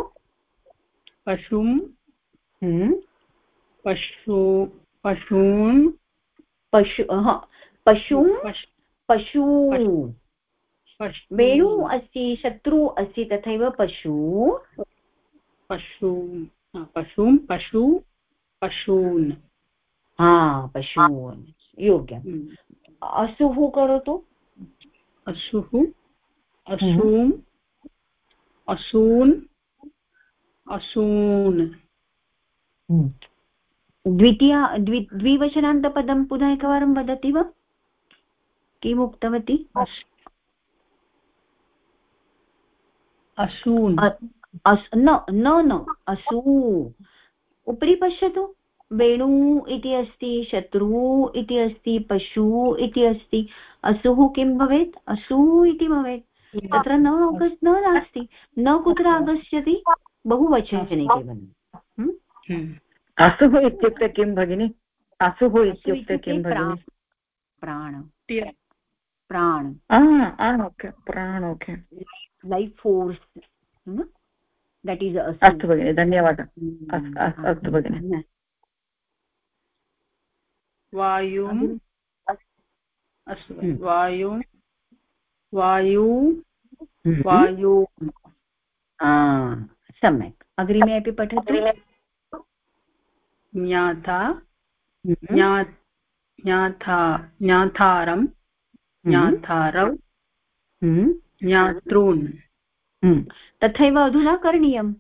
पशुं। पशु पशून् पशु पशु पशु। वेणु अस्ति शत्रु अस्ति तथैव पशु। पशु पशुं पशु पशून्। हा पशून् योग्यम्। हम्म। अशुः करोतु। अशुः अशून् अशून् अशून् हम्म। द्वितीया द्वि द्विवचनान्तपदं पुनः एकवारं वदति वा? किम् उक्तवती? अशून् न न न असू उपरि पश्यतु। वेणु इति अस्ति शत्रु इति अस्ति पशु इति अस्ति। असुः किं भवेत्? असु इति भवेत्। तत्र न न नास्ति। न कुत्र आगच्छति? बहुवचने केवलम् असुः इत्युक्ते किं भगिनि? असुः इत्युक्ते किं भगिनि? प्राण प्राण। ओके प्राण। Okay life force that is अस्तु भगिनि धन्यवादः। अस्तु भगिनि। वायुं अस्तु। वायुं। वायु। वायु सम्यक्। अग्रिमे अपि पठतु। ज्ञाता ज्ञाथा ज्ञातारं ज्ञातारौ ज्ञातॄन्। तथैव अधुना करणीयं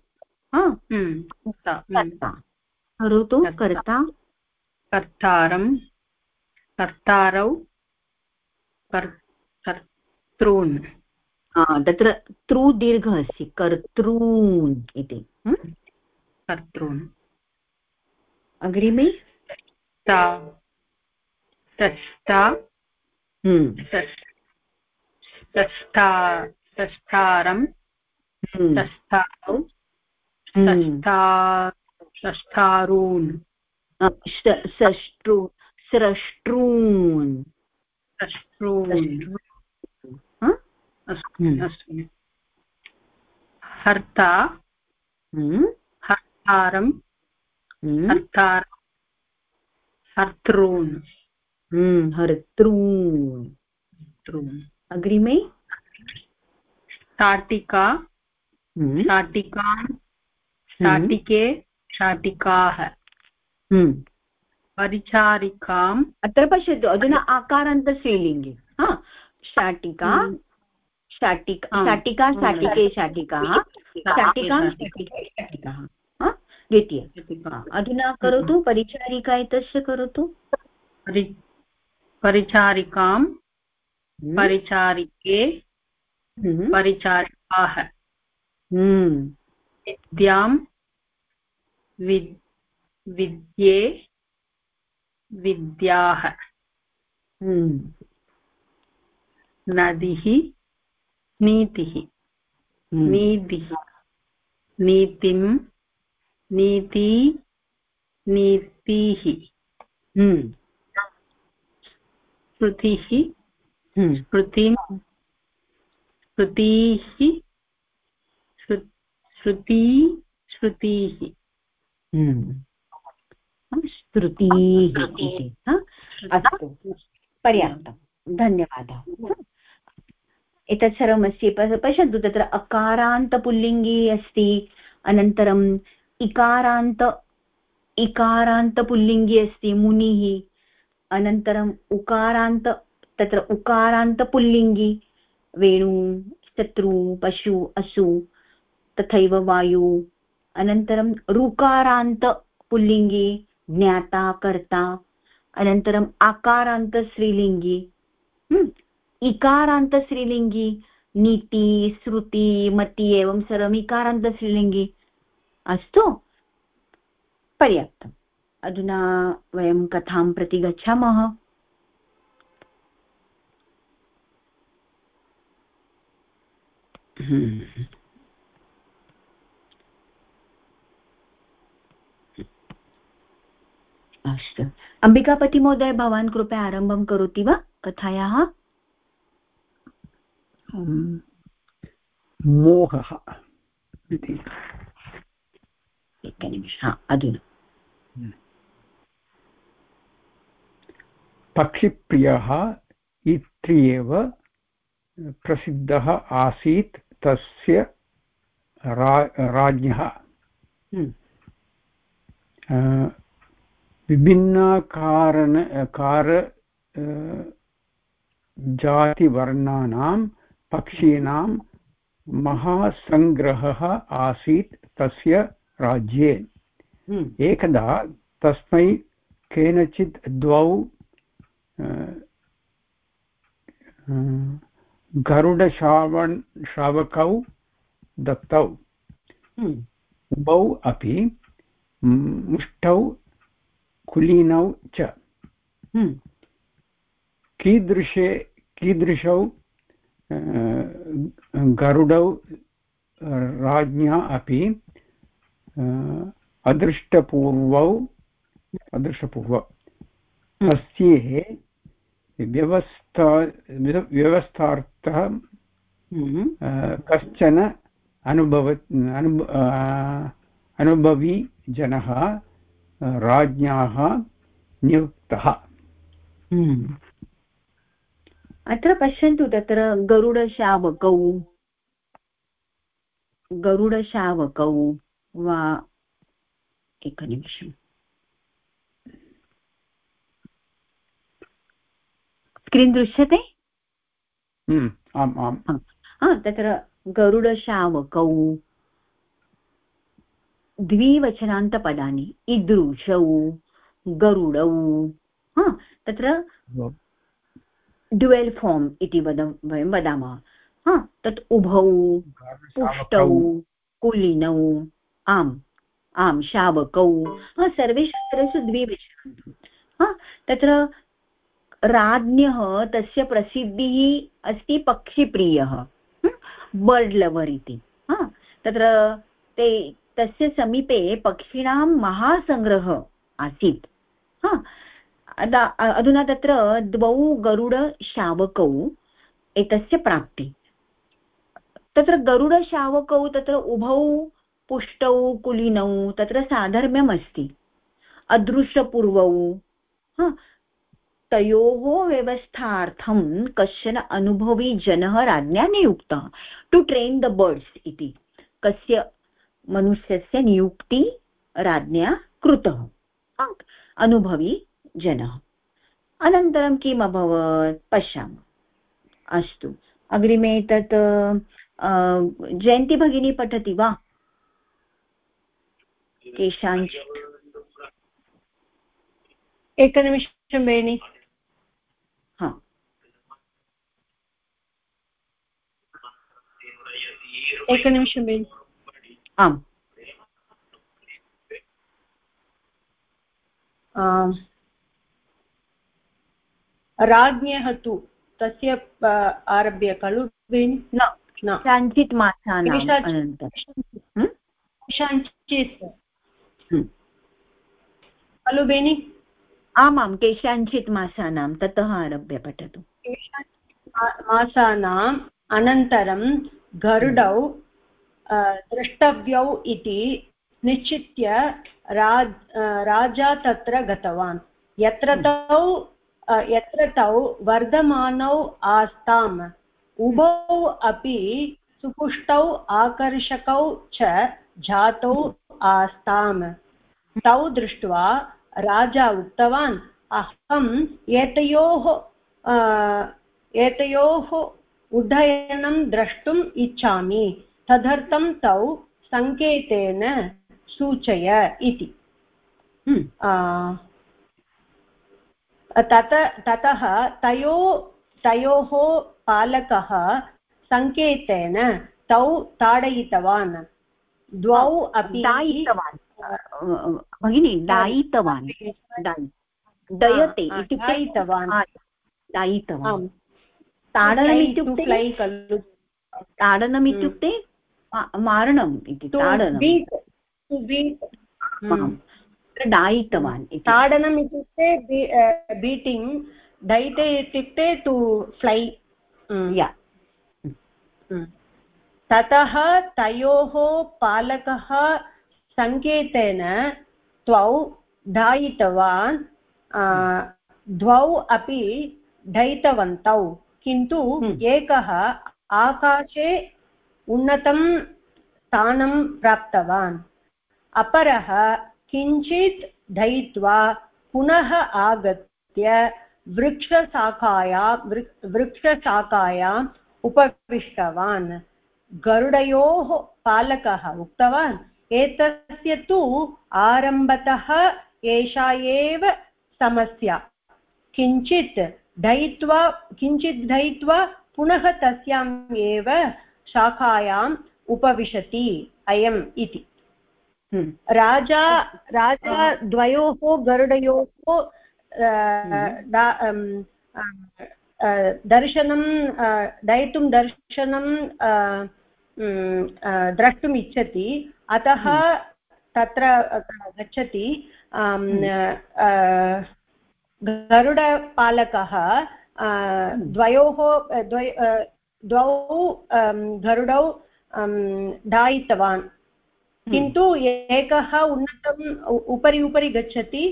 करोतु। कर्ता। कर्तारं। कर्तारौ कर्तॄन्। तत्र तृ दीर्घ अस्ति। कर्तॄन् इति। कर्तॄन्। अग्रिमे? षष्ठारं षष्ठारौ षष्ठारून् सष्ट्रू स्रष्टॄन्। अस्तु हर्ता। हर्तारं हर्तार हर्तॄन् हर्तॄन् अग्रिमे शाटिका शाटिकां शाटिके शाटिकाः परिचारिकाम् अत्र पश्यतु अधुना आकारान्तस्त्रीलिङ्गे हा? शाटिका? शाटिका शाटिका शाटिके शाटिकाः? शाटिकां शाटिके शाटिकाः। द्वितीय। अधुना करोतु परिचारिका एतस्य करोतु। परिचारिकां परिचारिके परिचारिकाः। विद्यां विद्ये विद्याः। हम्म। नदिः नीतिः। हम्म। नीतिः। नीतिं नीति नीतिः। हम्म। श्रुतिः श्रुतिं श्रुतिः श्रुति। श्रुतिः अस्तु। पर्याप्तं। धन्यवादः। एतत् सर्वमस्ति। पश्यन्तु तत्र अकारान्तपुल्लिङ्गी अस्ति। अनन्तरम् इकारान्त इकारान्तपुल्लिङ्गी अस्ति, मुनिः। अनन्तरम् उकारान्त, तत्र उकारान्तपुल्लिङ्गी वेणु, शत्रु, पशु, असु, तथैव वायु। अनन्तरं ऋकारान्तपुल्लिङ्गी ज्ञाता, कर्ता। अनन्तरम् आकारान्तस्त्रीलिङ्गी इकारान्तस्त्रीलिङ्गी नीति, श्रुति, मति एवं सर्वम् इकारान्तस्त्रीलिङ्गी अस्तु। पर्याप्तम्। अधुना वयं कथां प्रति गच्छामः। अस्तु। अम्बिकापतिमहोदय, भवान् कृपया आरम्भं करोति वा कथायाः? मोहः एकनिमिष अधुना पक्षिप्रियः इति एव प्रसिद्धः आसीत् तस्य रा राज्ञः विभिन्नकारण कार जातिवर्णानां पक्षीणां महासङ्ग्रहः आसीत् तस्य राज्ये हम्म। एकदा तस्मै केनचित् द्वौ गरुडशावन् शावकौ दत्तौ हम्म। उभौ अपि मुष्टौ कुलीनौ च हम्म। कीदृशे कीदृशौ गरुडौ राज्ञा अपि अदृष्टपूर्वौ अदृष्टपूर्व हम्म। व्यवस्था व्यवस्थार्थः हम्म। कश्चन अनुभव अनु अनुभवी जनः राज्ञाः नियुक्तः हम्म। अत्र पश्यन्तु तत्र गरुडशावकौ गरुडशावकौ वा एकनिमिषम् स्क्रीन् दृश्यते आम् आम् तत्र गरुडशावकौ द्विवचनान्तपदानि ईदृशौ गरुडौ तत्र ड्युवेल् फार्म् इति वद वयं वदामः तत् उभौ पुष्टौ कुलिनौ आम् आं शावकौ सर्वेषु स्तरेषु द्विवचनं तत्र राज्ञः तस्य प्रसिद्धिः अस्ति पक्षिप्रियः बर्ड् लवर् इति. तत्र ते तस्य समीपे पक्षिणां महासङ्ग्रहः आसीत्. अधुना तत्र द्वौ गरुडशावकौ एतस्य प्राप्ति. तत्र गरुडशावकौ तत्र उभौ पुष्टौ कुलिनौ, तत्र साधर्म्यम् अस्ति अदृश्यपूर्वौ तयोः व्यवस्थार्थं कश्चन अनुभवी जनः राज्ञा नियुक्तः टु ट्रेन् द बर्ड्स् इति, कस्य मनुष्यस्य नियुक्ति राज्ञा कृतः। अनुभवी जनः। अनन्तरं किम् अभवत्? पश्यामः। अस्तु। अग्रिमे तत् जयन्ती भगिनी पठति वा? केषाञ्चित् एकनिमिषं बेनि। एकनिमिषं बेनि। आम्। राज्ञः तु तस्य आरभ्य खलु न। काञ्चित् केषाञ्चित् खलु बेनि? आमां केषाञ्चित् मासानां ततः आरभ्य पठतु। मासानाम् अनन्तरं गरुडौ द्रष्टव्यौ इति निश्चित्य राज राजा तत्र गतवान्। यत्र हम्म। तौ यत्र तौ वर्धमानौ आस्ताम् उभौ अपि सुपुष्टौ आकर्षकौ च जातौ आस्ताम्। तौ दृष्ट्वा राजा उक्तवान् अहम् एतयोः एतयोः उड्डयनं द्रष्टुम् इच्छामि तदर्थं तौ सङ्केतेन सूचय इति। हम्म। तत ततः तयो तयोः पालकः सङ्केतेन तौ ताडयितवान्। द्वौ अपि दायितवान् भगिनि दायितवान् दयते इत्युक्ते दायितवान्। ताडनम् इत्युक्ते ताडनम् इत्युक्ते मारणम् इति डायितवान् ताडनम्। इत्युक्ते बीटिङ्ग् डैते इत्युक्ते टु फ्लै या। ततः तयोः पालकः सङ्केतेन त्वौ डायितवान् द्वौ अपि डयितवन्तौ किन्तु हम्म। एकः आकाशे उन्नतं स्थानं प्राप्तवान् अपरः किञ्चित् धयित्वा पुनः आगत्य वृक्षशाखाया वृक्षशाखायाम् उपविष्टवान् गरुडयोः पालकः उक्तवान् एतस्य तु आरम्भतः एषा एव समस्या किञ्चित् धयित्वा किञ्चित् धयित्वा पुनः तस्याम् एव शाखायाम् उपविशति अयम् इति हम्म। राजा राजा द्वयोः गरुडयोः हम्म। दर्शनं डयितुं दर्शनं द्रष्टुम् इच्छति अतः तत्र गच्छति गरुडपालकः द्वयोः द्वौ द्वौ गरुडौ दायितवान् हम्म। किन्तु एकः उन्नतम् उपरि उपरि गच्छति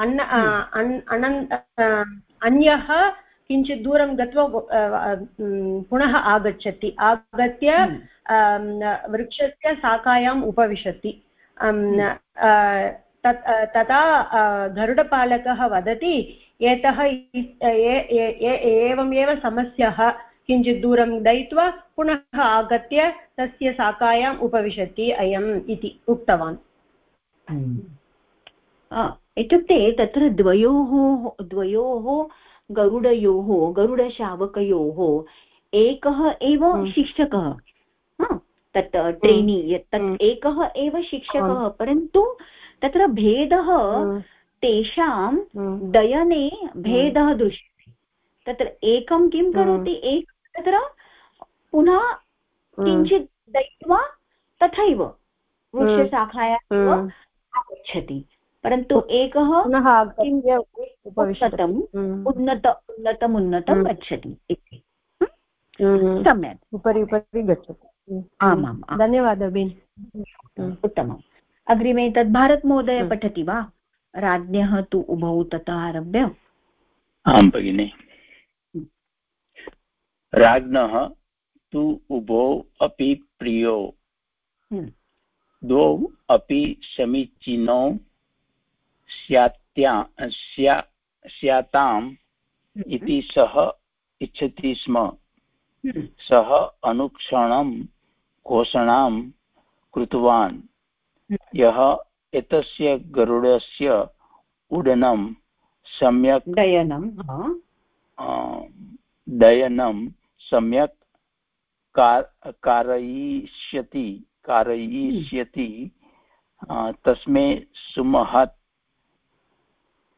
अन्न हम्म। अन्यः किञ्चित् दूरं गत्वा पुनः आगच्छति आगत्य हम्म। वृक्षस्य शाखायाम् उपविशति. तदा गरुडपालकः वदति एतः एवमेव समस्याः किञ्चित् दूरं दयित्वा पुनः आगत्य तस्य शाखायाम् उपविशति अयम् इति उक्तवान्. इत्युक्ते तत्र द्वयोः द्वयोः गरुडयोः गरुडशावकयोः एकः एव शिक्षकः। तत् ट्रेनी यत् तत् एकः एव शिक्षकः परन्तु तत्र भेदः तेषां दयने भेदः दृश्यते। तत्र एकं किं करोति एक तत्र पुनः हम्म। किञ्चित् दयित्वा तथैव वृक्षशाखायाम् हम्म। आगच्छति। परन्तु एकः उन्नतम् हम्म। उन्नत उन्नतम् उन्नतं गच्छति इति। सम्यक्। उपरि उपरि गच्छति। आमाम् धन्यवादः बेन् उत्तमम्। अग्रिमे तद् भारतमहोदय पठति वा? राज्ञः तु उभौ ततः आरभ्य। आं भगिनि। राज्ञः तु उभौ अपि प्रियौ। हम्म। द्वौ अपि समीचीनौ स्यात्या स्या स्याताम् हम्म। इति सः इच्छति स्म। हम्म। सः अनुक्षणं घोषणां कृतवान्। यः एतस्य गरुडस्य उडनं सम्यक् डयनं डयनं सम्यक् कारयिष्यति कारयिष्यति तस्मै सुमहत्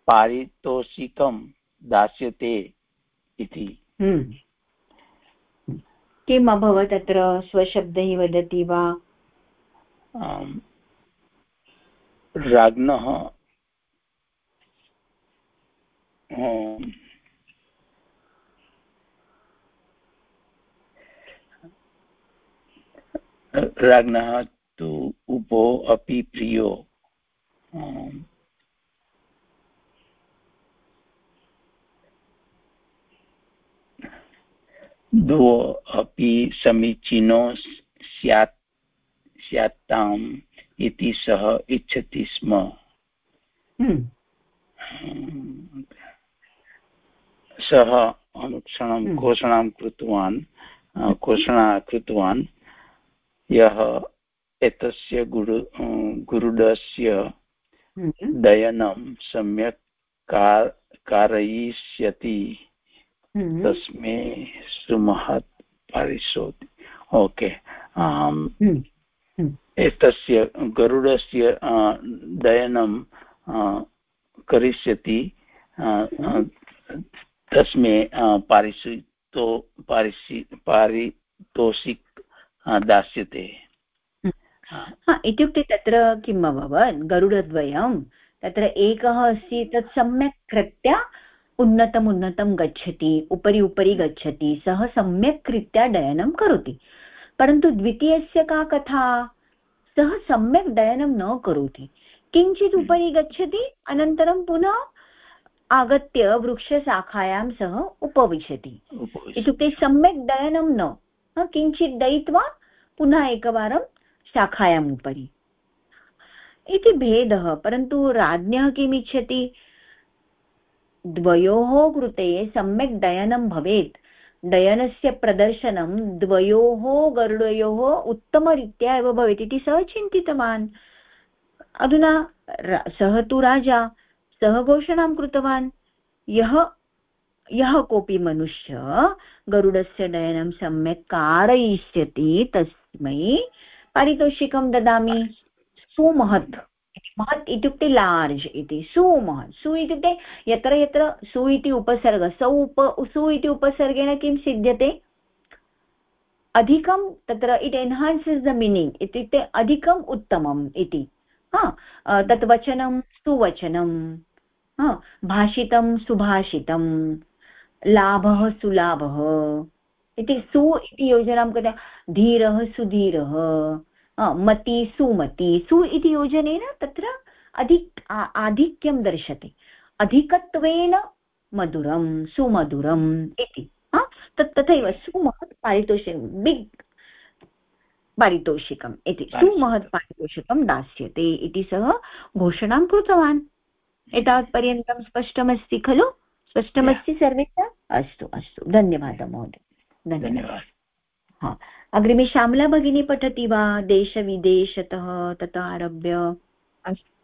पारितोषिकं दास्यते इति। हम्म। किम् अभवत् अत्र? स्वशब्दैः वदति वा? राज्ञः। राज्ञः तु उपो अपि प्रियो। द्वौ अपि समीचीनो स्यात् स्यात्ताम् इति सः इच्छति स्म। सः अनुक्षणं। घोषणां कृतवान् घोषणा कृतवान् यः एतस्य गुरु गुरुडस्य। दयनं सम्यक् कार कारयिष्यति। तस्मै सुमहत् परिशोधि। ओके हम्म। एतस्य गरुडस्य दयनं करिष्यति तस्मै पारिषितो पारिषि पारितोषिक दास्यते। इत्युक्ते तत्र किम् अभवत्? गरुडद्वयं? तत्र एकः अस्ति तत् सम्यक् कृत्य उन्नतम् उन्नतं गच्छति उपरि उपरि गच्छति सः सम्यक् कृत्या डयनं करोति। परन्तु द्वितीयस्य का कथा? सः सम्यक् डयनं न करोति। किञ्चित् हम्म। उपरि गच्छति अनन्तरं पुनः आगत्य वृक्षशाखायां सः उपविशति। इत्युक्ते सम्यक् डयनं न। किञ्चित् दयित्वा पुनः एकवारं शाखायाम् उपरि। इति भेदः परन्तु राज्ञः किम् इच्छति द्वयोः कृते सम्यक् डयनं भवेत्। डयनस्य प्रदर्शनं द्वयोः गरुडयोः उत्तमरीत्या एव भवेत् इति सः चिन्तितवान्। अधुना सः तु राजा, सः घोषणां कृतवान्। यः यः कोऽपि मनुष्य गरुडस्य नयनं सम्यक् कारयिष्यति तस्मै पारितोषिकं ददामि। सुमहत्। महत् इत्युक्ते लार्ज् इति सुमहत् सु इत्युक्ते यत्र यत्र सु इति उपसर्ग, सौ उप, सु इति उपसर्गेण किं सिद्ध्यते? अधिकं तत्र इट् एन्हान्सस् द मीनिङ्ग् इत्युक्ते अधिकम् उत्तमम् इति। हा तत् वचनं सुवचनं भाषितं, सुभाषितं, लाभः, सुलाभः। इति सु इति योजनां कृते धीरः, सुधीरः। मति सुमति सु इति योजनेन तत्र अधिक् आधिक्यं दर्शते। अधिकत्वेन मधुरं सुमधुरम् इति। तत् तथैव सुमहत् पारितोषिकं बिग् पारितोषिकम् इति। सुमहत् पारितोषिकं दास्यते इति सः घोषणां कृतवान्। एतावत्पर्यन्तं स्पष्टमस्ति खलु? स्पष्टमस्ति सर्वेषाम्? अस्तु अस्तु। धन्यवादः महोदय। धन्यवादः। हा। अग्रिमे श्यामला भगिनी पठति वा? देशविदेशतः ततः आरभ्य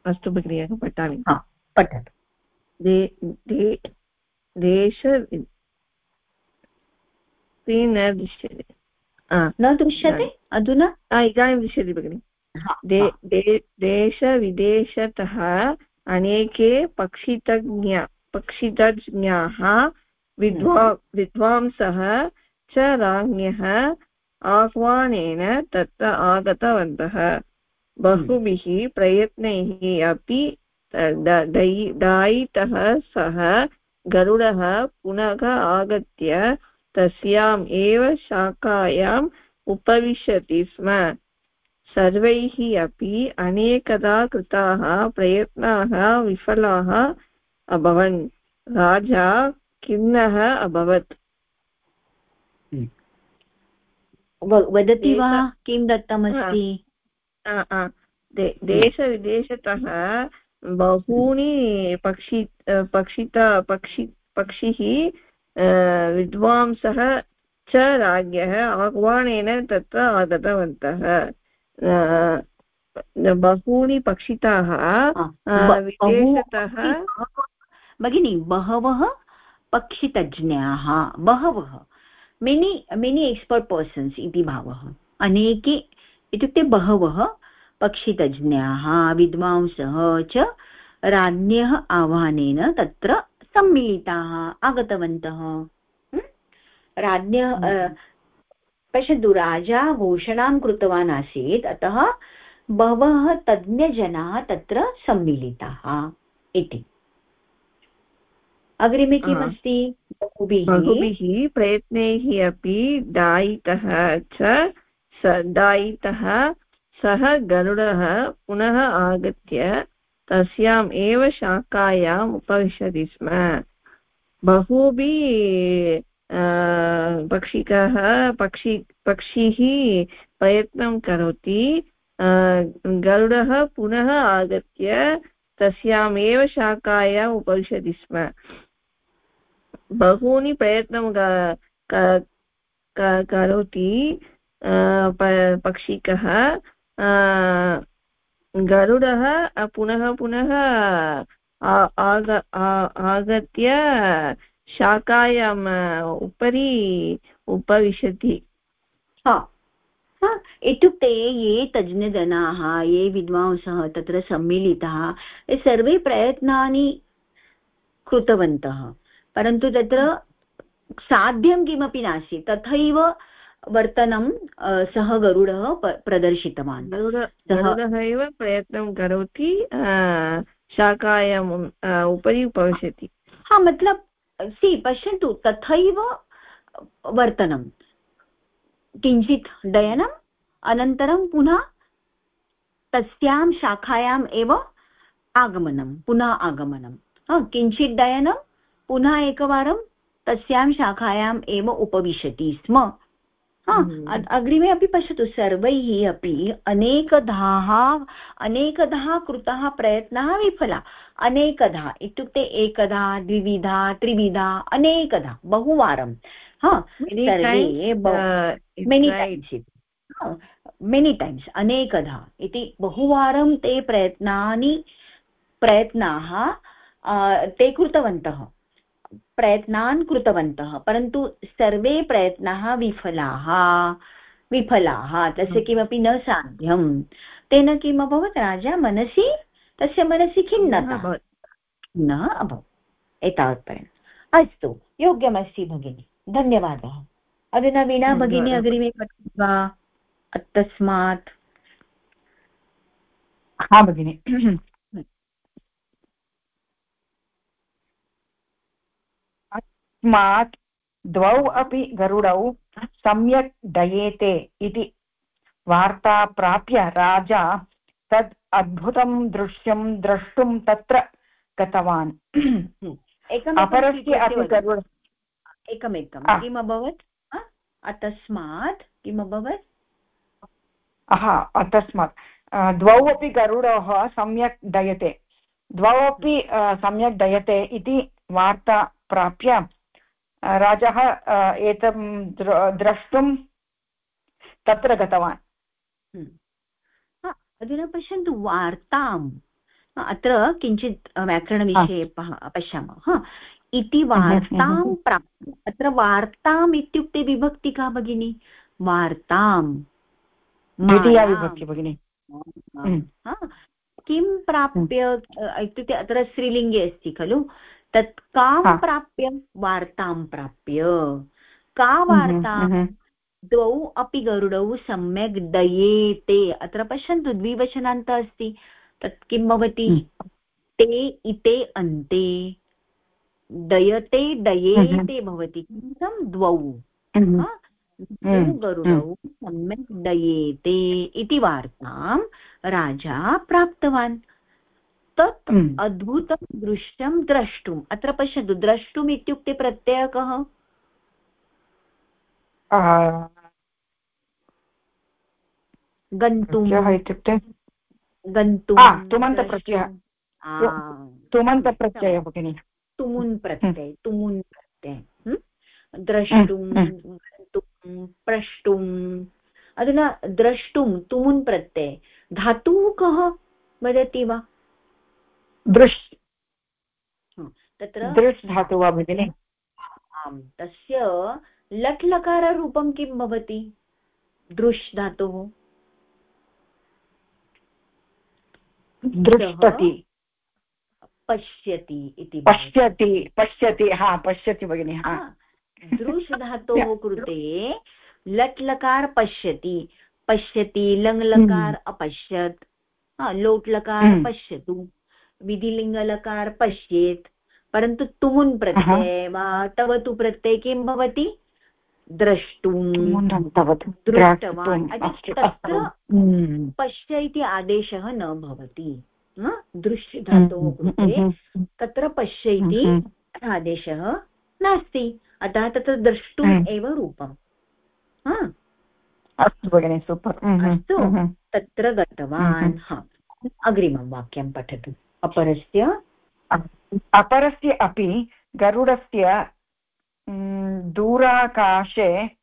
अस्तु भगिनि अहं पठामि। पठतु। देश न दृश्यते। न दृश्यते? अधुना? इदानीं दृश्यते भगिनि। देशविदेशतः अनेके पक्षितज्ञ पक्षितज्ञाः विद्वा विद्वांसः च राज्ञः आह्वानेन तत्र आगतवन्तः। बहुभिः प्रयत्नैः अपि दायितः सः गरुडः पुनः आगत्य तस्याम् एव शाखायाम् उपविशति स्म। सर्वैः अपि अनेकदा कृताः प्रयत्नाः विफलाः अभवन्। राजा खिन्नः अभवत्। वदति वा? किं दत्तमस्ति? देशविदेशतः बहूनि पक्षि पक्षित पक्षि पक्षिः विद्वांसः च राज्ञः आह्वानेन तत्र आगतवन्तः। बहूनि पक्षिताः विदेशतः भगिनि बहवः पक्षितज्ञाः बहवः। मेनि मेनि एक्स्पर्ट् पर्सन्स् इति भावः। अनेके इत्युक्ते बहवः पक्षितज्ञाः विद्वांसः च राज्ञः आह्वानेन तत्र सम्मिलिताः आगतवन्तः। राज्ञः पश्यतु राजा घोषणां कृतवान् आसीत् अतः बहवः तज्ञजनाः तत्र सम्मिलिताः इति। अग्रिमे किमस्ति बहुभिः प्रयत्नैः अपि दायितः च दायितः सः गरुडः पुनः आगत्य तस्याम् एव शाखायाम् उपविशति स्म। बहुभिः पक्षिकः पक्षि पक्षिः प्रयत्नं करोति। गरुडः पुनः आगत्य तस्यामेव शाखायाम् उपविशति स्म। बहूनि प्रयत्नं करोति पक्षिकः गरुडः पुनः पुनः आग आगत्य शाखायाम् उपरि उपविशति। हा। इत्युक्ते ये तज्ञजनाः ये विद्वांसः तत्र सम्मिलिताः सर्वे प्रयत्नानि कृतवन्तः। परन्तु तत्र साध्यं किमपि नासीत्। तथैव वर्तनं सः गरुडः प्रदर्शितवान्। गरुडः एव प्रयत्नं करोति शाखायाम् उपरि उपविशति। हा मत्लब् सि पश्यन्तु तथैव वर्तनं। किञ्चित् डयनम् अनन्तरं पुनः तस्यां शाखायाम् एव आगमनं पुनः आगमनं। किञ्चित् डयनं पुनः एकवारं तस्यां शाखायाम् एव उपविशति स्म। हम्म। अग्रिमे अपि पश्यतु सर्वैः अपि अनेकधाः अनेकधा कृतः प्रयत्नः विफला। अनेकधा इत्युक्ते एकधा द्विविधा त्रिविधा अनेकधा बहुवारं। हा सर्वे मेनि टैम्स् मेनि टैम्स् अनेकधा। इति बहुवारं ते प्रयत्नानि प्रयत्नाः ते कृतवन्तः। प्रयत्नान् कृतवन्तः परन्तु सर्वे प्रयत्नाः विफलाः विफलाः तस्य किमपि न साध्यं तेन किम् अभवत् राजा? मनसि? तस्य मनसि खिन्नता। न अभवत्। एतावत्पर्यन्तम् अस्तु योग्यमस्ति भगिनि। धन्यवादः। अधुना वीणा भगिनी अग्रिमे पठति वा? तस्मात्। हा भगिनि। अस्मात् द्वौ अपि गरुडौ सम्यक् डयेते इति वार्ता प्राप्य राजा तद् अद्भुतं दृश्यं द्रष्टुं तत्र गतवान्। *coughs* अपरस्य अपि गरुड एकमेकं। किम् अभवत् अतस्मात् किम् अभवत् हा अतस्मात् द्वौ अपि गरुडः सम्यक् दयते। द्वौ अपि सम्यक् दयते इति वार्ता प्राप्य राजः एतं द्रष्टुं तत्र गतवान्। हम्म। अधुना पश्यन्तु वार्ताम्। अत्र किञ्चित् व्याकरणविषये पश्यामः इति वार्तां प्राप्य अत्र वार्ताम् इत्युक्ते विभक्ति का भगिनि? वार्ताम्। द्वितीया विभक्ति भगिनि। किं प्राप्य इत्युक्ते अत्र स्त्रीलिङ्गे अस्ति खलु? तत् कां प्राप्य वार्तां प्राप्य। का वार्ता? द्वौ अपि गरुडौ सम्यक् दयेते। अत्र पश्यन्तु द्विवचनान्त अस्ति। तत् किं भवति? ते इते अन्ते। दयते दयेते भवति। किमर्थं द्वौ? गरुडौ सम्यक् दयेते इति वार्तां राजा प्राप्तवान्। तत् अद्भुतं दृश्यं द्रष्टुम्। अत्र पश्यतु द्रष्टुम् इत्युक्ते प्रत्ययः कः? गन्तुं इत्युक्ते? गन्तुं तुमन्तप्रत्ययः। तुमन्तप्रत्ययः भगिनि। तुमुन् प्रत्यय तुमुन् प्रत्यय द्रष्टुं गन्तुं प्रष्टुम्। अधुना द्रष्टुं तुमुन् प्रत्यय धातुः कः वदति वा? दृश् तत्र दृश् धातु वा भगिनि? आम् तस्य लट् लकाररूपं किं भवति? दृश् धातुः? दृष्टति। पश्यति इति पश्यति पश्यति हा पश्यति भगिनि हा। दृश् धातोः *laughs* कृते लट् लकार पश्यति। पश्यति लङ् लकार अपश्यत् लोट् लकार पश्यतु। विधिलिङ्गलकार पश्येत् परन्तु तुमुन् प्रत्यय वा तव तु प्रत्यय किं भवति? द्रष्टुं दृष्टवान्। तत्र हम्म। पश्य इति आदेशः न भवति। दृश्य धातोः कृते तत्र पश्य इति आदेशः नास्ति। अतः तत्र द्रष्टुम् एव रूपम्। अस्तु भगिनि सूपर् अस्तु। तत्र गतवान्। अग्रिमं वाक्यं पठतु। अपरस्य? अपरस्य अपि गरुडस्य दूराकाशे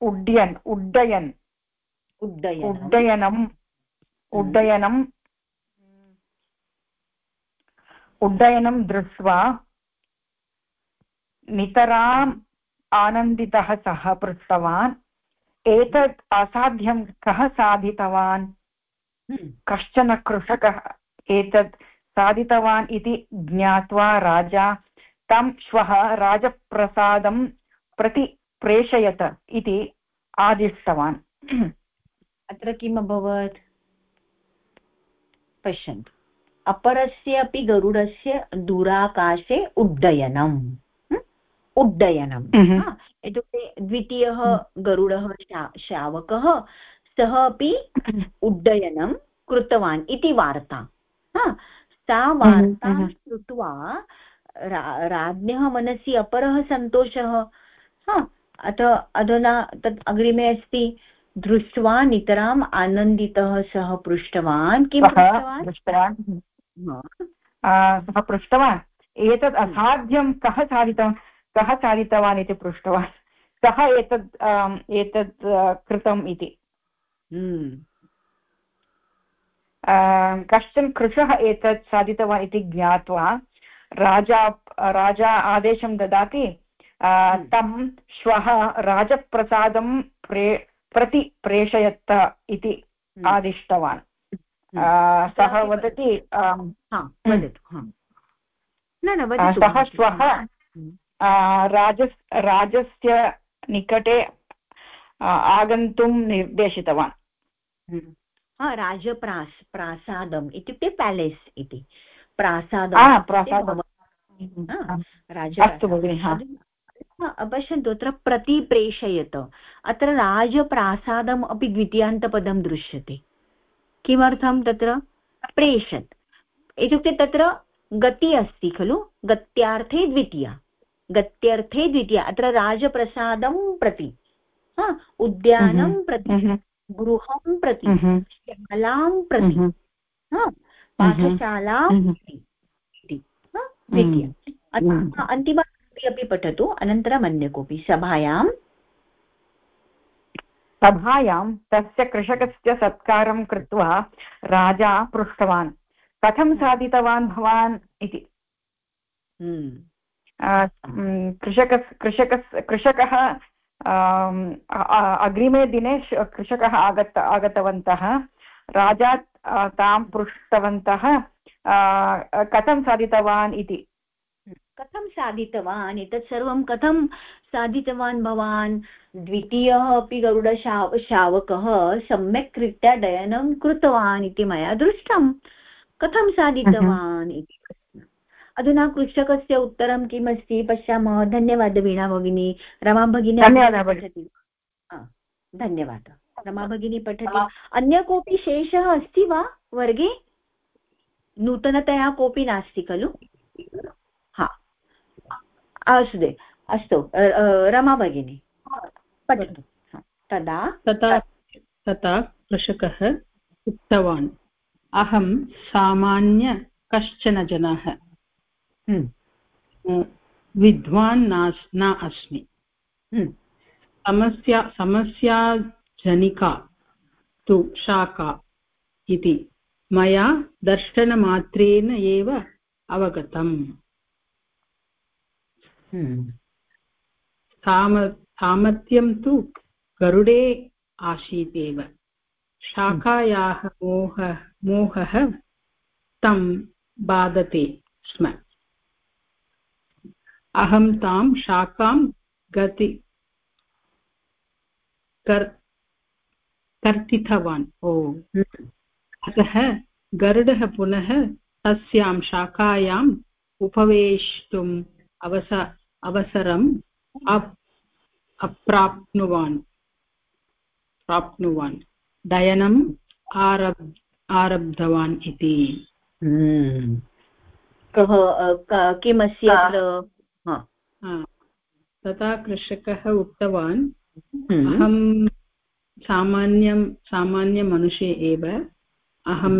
उड्डयन् उड्डयन्। उड्डयनम्। उड्डयनम् उड्डयनं दृष्ट्वा नितराम् आनन्दितः सः पृष्टवान्। एतत् असाध्यं कः साधितवान्? हम्म। कश्चन कृषकः एतत् साधितवान् इति ज्ञात्वा राजा तं श्वः राजप्रसादं प्रति प्रेषयत इति आदिष्टवान्। *clears throat* अत्र किम् अभवत्? पश्यन्तु। अपरस्य अपि गरुडस्य दूराकाशे उड्डयनम्। उड्डयनम्। इत्युक्ते द्वितीयः गरुडः शावकः सः अपि *coughs* उड्डयनं कृतवान् इति वार्ता। सा वार्ता हम्म, हम्म। श्रुत्वा राज्ञः मनसि अपरः सन्तोषः। अथ अधुना तत् अग्रिमे अस्ति। दृष्ट्वा नितराम् आनन्दितः सः पृष्टवान्। किं पृष्टवान्? सः पृष्टवान्। एतत् हम्म। असाध्यं कः साधितवान् कः साधितवान् इति पृष्टवान्। कः एतत् एतत् कृतम् इति। हम्म। कश्चन कृशः एतत् साधितवान् इति ज्ञात्वा राजा राजा आदेशं ददाति हम्म। तं श्वः राजप्रसादं प्रे प्रति प्रेषयत इति हम्म। आदिष्टवान्। सः वदति वदतु? न न वदतु सः श्वः राजस् राजस्य निकटे आगन्तुं निर्देशितवान् राजप्रास् प्रासादम् इत्युक्ते पेलेस् इति प्रासादं अस्तु भगिनि पश्यन्तु अत्र प्रति प्रेषयत अत्र राजप्रासादम् अपि द्वितीयान्तपदं दृश्यते किमर्थं तत्र प्रेषत् इत्युक्ते तत्र गति अस्ति खलु गत्यार्थे द्वितीया गत्यर्थे द्वितीया अत्र राजप्रसादं प्रति उद्यानं प्रति गृहं प्रति शालां प्रति पाठशालां प्रति अतः अन्तिम अपि पठतु अनन्तरम् अन्य कोऽपि सभायां. सभायां तस्य कृषकस्य सत्कारं कृत्वा राजा पृष्टवान्. कथं साधितवान् भवान् इति? कृषक कृषकस् कृषकः अग्रिमे दिने कृषकः आगत आगतवन्तः। राजा तां पृष्टवन्तः कथं साधितवान् इति। कथं साधितवान्? एतत् सर्वं कथं साधितवान् भवान्? द्वितीयः अपि गरुडशाव शावकः सम्यक् रीत्या डयनं कृतवान् इति मया दृष्टं। कथं साधितवान् इति? अधुना कृषकस्य उत्तरं किमस्ति? पश्यामः। धन्यवादः वीणा भगिनी। रमा भगिनी पठति। धन्यवादः। रमा भगिनी पठति। अन्य कोऽपि शेषः अस्ति वा वर्गे? नूतनतया कोऽपि नास्ति खलु? हा। अस्तु अस्तु। रमा भगिनी। पठतु। तदा तथा तथा कृषकः उक्तवान्। अहं सामान्य कश्चन जनः। विद्वान् नास् न अस्मि। हम्म। समस्या समस्याजनिका तु शाखा इति। मया दर्शनमात्रेण एव अवगतम्। हम्म। साम सामर्थ्यं तु गरुडे आसीत् एव। शाखायाः मोह मोहः तं बाधते स्म। अहं तां शाखां गति कर् कर्तितवान्। ओ। अतः गरुडः पुनः तस्यां शाखायाम् उपवेष्टुम् अवस अवसरम् अप् अप्राप्नुवान्। प्राप्नुवान्। डयनम् आरब् आरब्धवान् इति। हम्म। कः किमस्य तथा कृषकः उक्तवान् हम्म। अहं सामान्यं सामान्यमनुष्ये एव अहं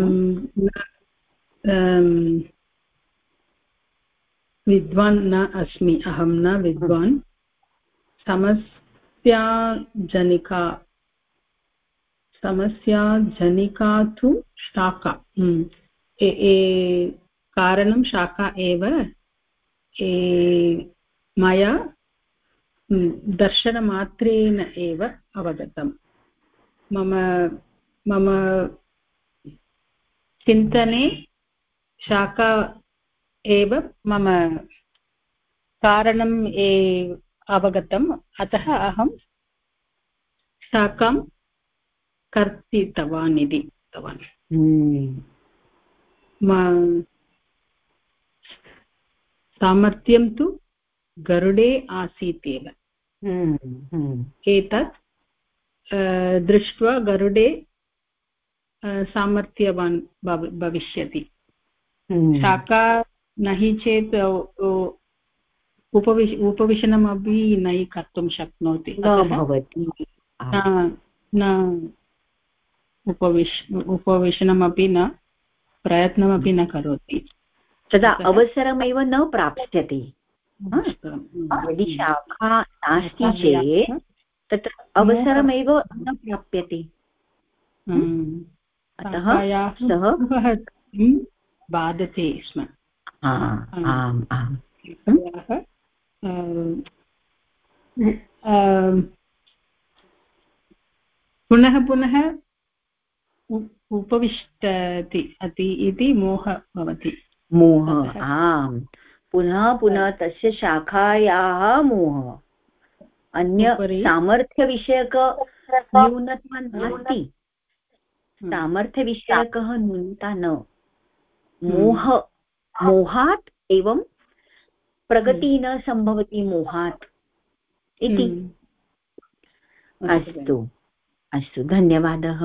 विद्वान् न अस्मि अहं न विद्वान्। समस्याजनिका समस्याजनिका तु शाखा ए, ए कारणं शाखा एव। ए, मया दर्शनमात्रेण एव अवगतम्। मम मम चिन्तने शाखा एव मम कारणम् अवगतम्। अतः अहं शाखां कर्तितवान् इति उक्तवान्। हम्म। सामर्थ्यं तु गरुडे आसीत् एव हम्म, हम्म। एतत् दृष्ट्वा गरुडे सामर्थ्यवान् भविष्यति। हम्म। शाका नहि चेत् उपविश उपवेशनमपि न कर्तुं शक्नोति। न उपविश उपवेशनमपि न प्रयत्नमपि न करोति। तदा अवसरमेव न प्राप्स्यति। यदि शाखा नास्ति चेत् तत्र अवसरमेव न प्राप्यते। अतः सः बाधते स्म। पुनः पुनः उपविष्टति अति इति मोह भवति। मोह आम्। पुनः पुनः तस्य शाखायाः मोहः। अन्य सामर्थ्यविषयक *laughs* न्यूनता नास्ति हम्म। सामर्थ्यविषयकः न्यूनता न। हम्म। मोह मोहात् एवं प्रगतिः न सम्भवति मोहात् इति। हम्म। अस्तु। अस्तु धन्यवादः।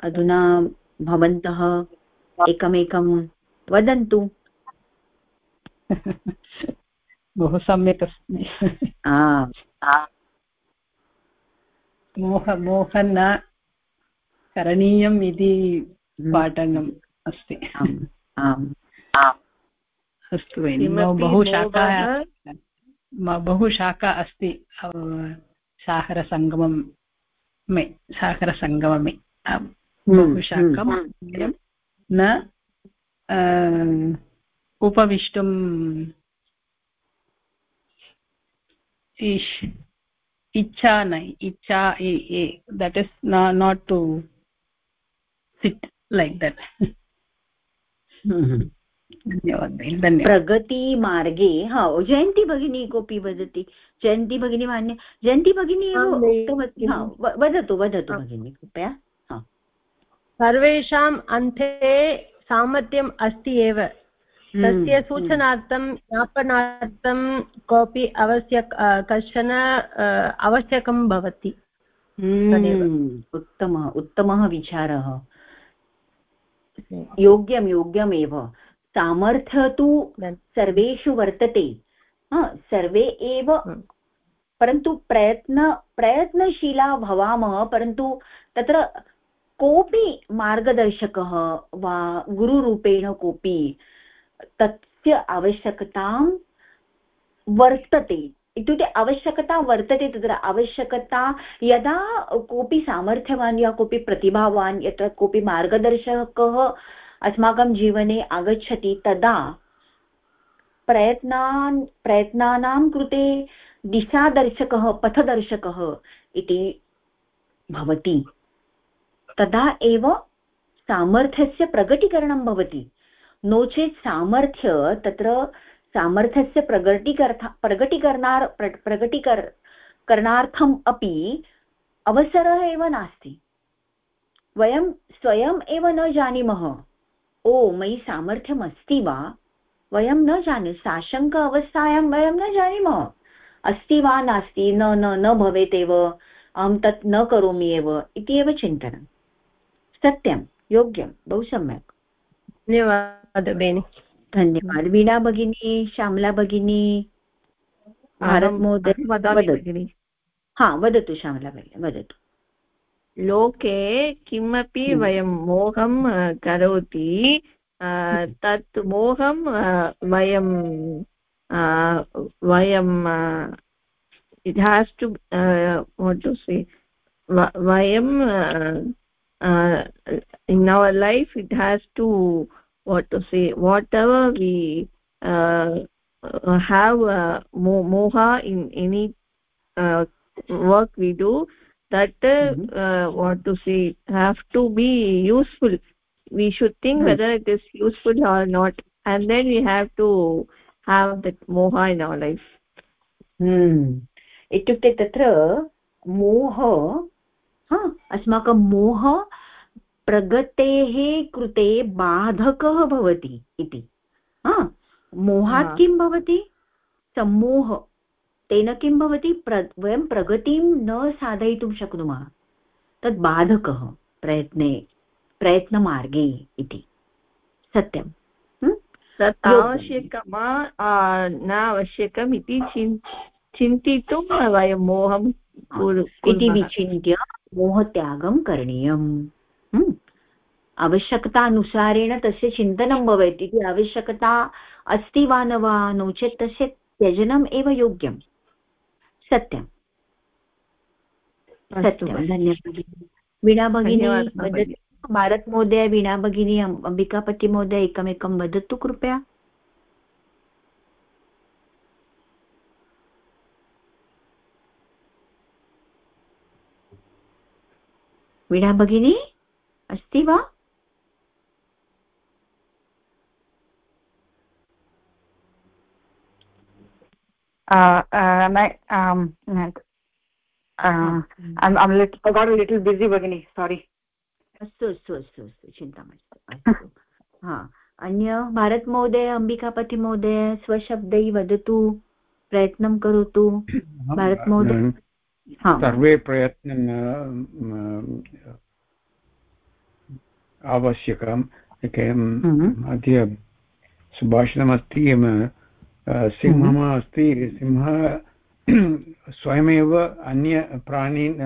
अधुना भवन्तः एकमेकं वदन्तु। *laughs* बहु सम्यक् अस्ति मोह मोह न करणीयम् इति हम्म। पाठनम् अस्ति। अस्तु भगिनि बहु शाखा बहु शाखा अस्ति सागरसङ्गमं मे सागरसङ्गममे। हम्म, बहु शाकं हम्म। न उपविष्टुं इच्छा न इच्छा that is not to sit like that प्रगतिमार्गे हा जयन्ती भगिनी कोऽपि वदति? जयन्ती भगिनी मान्य जयन्ती भगिनी एव उक्तवती वदतु वदतु भगिनी कृपया। सर्वेषाम् अन्ते सामर्थ्यम् अस्ति एव। तस्य हम्म, हम्म। सूचनार्थं ज्ञापनार्थं कोऽपि आवश्यक कश्चन आवश्यकं भवति। हम्म, उत्तमः उत्तमः विचारः। योग्यं योग्यमेव। सामर्थ्य तु सर्वेषु वर्तते। सर्वे एव परन्तु प्रयत्न प्रयत्नशीला भवामः परन्तु तत्र कोऽपि मार्गदर्शकः वा गुरुरूपेण कोऽपि तस्य आवश्यकतां वर्तते। इत्युक्ते आवश्यकता वर्तते, तत्र आवश्यकता यदा कोऽपि सामर्थ्यवान् या कोऽपि प्रतिभावान्, यत्र कोऽपि मार्गदर्शकः अस्माकं जीवने आगच्छति, तदा प्रयत्नान्, प्रयत्नानां कृते दिशादर्शकः, पथदर्शकः इति भवति। तदा एव सामर्थ्यस्य प्रकटीकरणं भवति। नो चेत् सामर्थ्य तत्र सामर्थ्यस्य प्रगटीकर्थ प्रगटीकरणार प्रगटीकर करणार्थम् अपि अवसरः एव नास्ति। वयं स्वयम् एव न जानीमः, ओ, मयि सामर्थ्यम् अस्ति वा? वयं न जानीमः साशङ्क अवस्थायां वयं न जानीमः। अस्ति वा नास्ति, न न न भवेत् एव, अहं तत् न करोमि एव इति एव चिन्तनं। सत्यं, योग्यं, बहु सम्यक्। धन्यवादः। धन्यवादः बेनि धन्यवादः. वीणा भगिनी श्यामला भगिनी भारत महोदय हा वदतु श्यामला भगिनी वदतु. लोके किमपि हम्म। वयं मोहं करोति तत् मोहं वयं वयं it has to to say वयं in our life it has to what to say whatever we uh, have uh, moha in any uh, work we do that mm -hmm. what to say have to be useful we should think mm -hmm. whether it is useful or not and then we have to have that moha in our life इत्युक्ते तत्र मोह अस्माकं मोह प्रगतेः कृते बाधकः भवति इति। मोहात् किं भवति? सम्मोह। तेन किं भवति? प्र वयं प्रगतिं न साधयितुं शक्नुमः। तद् बाधकः प्रयत्ने प्रयत्नमार्गे इति। सत्यं। तत् आवश्यकं न आवश्यकम् इति चिन्तितुं वयं मोहं इति विचिन्त्य मोहत्यागं करणीयम्। आवश्यकतानुसारेण तस्य चिन्तनं भवेत् इति आवश्यकता अस्ति वा न वा नो चेत् तस्य त्यजनम् एव योग्यं। सत्यं। सत्यं। धन्यवादः। वीणा भगिनी वदतु। भारतमहोदय वीणा भगिनी अम्बिकापतिमहोदय एकमेकं वदतु कृपया। वीणा भगिनी अस्ति वा? Got a little busy भगिनि sorry. अस्तु अस्तु अस्तु अस्तु चिन्ता मास्तु अस्तु. *laughs* हा अन्य भारतमहोदय अम्बिकापतिमहोदय स्वशब्दैः वदतु प्रयत्नं करोतु भारतमहोदय सर्वे प्रयत्नं आवश्यकम् एकम् हम्म। अद्य सुभाषणमस्ति सिंहः हम्म। अस्ति सिंहः *clears throat* स्वयमेव अन्य प्राणीन्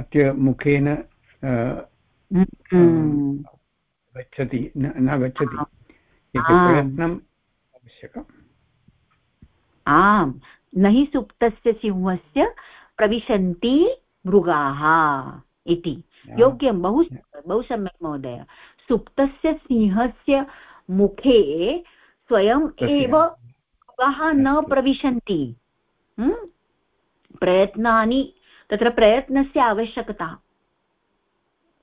अद्य मुखेन हम्म। गच्छति न गच्छति प्रयत्नम् आवश्यकम्। आम्। न हि सुप्तस्य सिंहस्य प्रविशन्ति मृगाः इति। योग्यं। बहु बहु सम्यक् महोदय। सुप्तस्य सिंहस्य मुखे स्वयम् एव मृगाः न प्रविशन्ति। प्रयत्नानि तत्र प्रयत्नस्य आवश्यकता।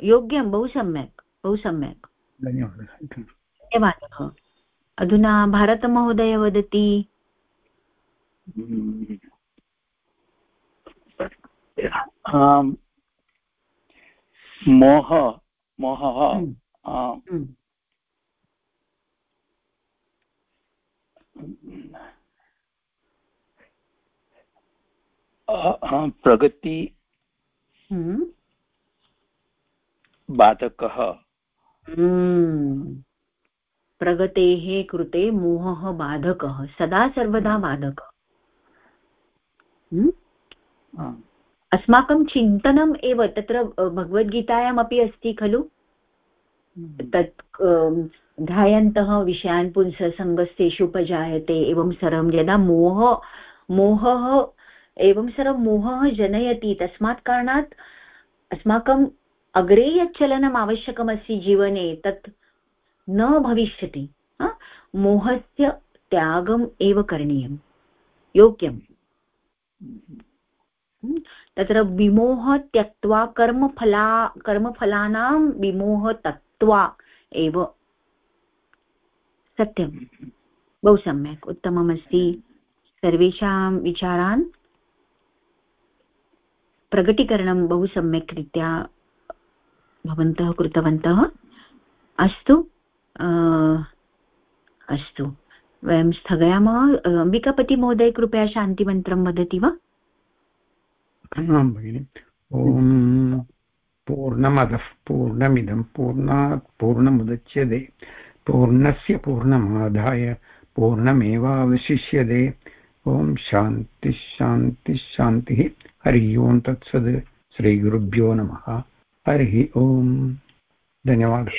योग्यं बहु सम्यक् बहु सम्यक्। धन्यवादः। अधुना भारतमहोदय वदति। मोह मोहः प्रगति हम्म। बाधकः हम्म। प्रगतेः कृते मोहः बाधकः सदा सर्वदा हम्म। बाधकः अस्माकं चिन्तनम् एव तत्र भगवद्गीतायामपि अस्ति खलु तत् ध्यायन्तः विषयान् पुंसः सङ्गस्तेषु उपजायते एवं सर्वं यदा मोह, मोहः, एवं सर्वं मोहः जनयति, तस्मात् कारणात् अस्माकम् अग्रे यत् चलनम् आवश्यकमस्ति जीवने, तत् न भविष्यति। मोहस्य त्यागम् एव करणीयं योग्यम्। तत्र विमोह त्यक्त्वा कर्मफला, कर्मफलानां विमोह तत्त्वा एव सत्यं बहु सम्यक्, उत्तममस्ति। सर्वेषां विचारान् प्रकटीकरणं बहु सम्यक् रीत्या भवन्तः कृतवन्तः। अस्तु अस्तु। वयं स्थगयामः। अम्बिकापतिमहोदय, कृपया शान्तिमन्त्रं वदति वा? आं भगिनि। ॐ पूर्णमदः, पूर्णमिदं, पूर्णात् पूर्णमुदच्यते पूर्णस्य पूर्णमादाय पूर्णमेवावशिष्यते। ॐ शान्तिः शान्तिः शान्तिः। हरिः ओं तत्सद् श्रीगुरुभ्यो नमः। हरिः ओम् धन्यवादः।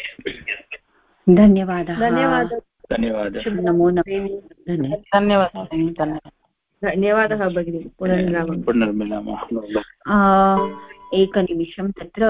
धन्यवादः। धन्यवादः। धन्यवादः। नमो नमः। धन्यवादः। धन्यवादः। भगिनि। पुनर्मिलामः। पुनर्मिलामः। एकनिमिषं तत्र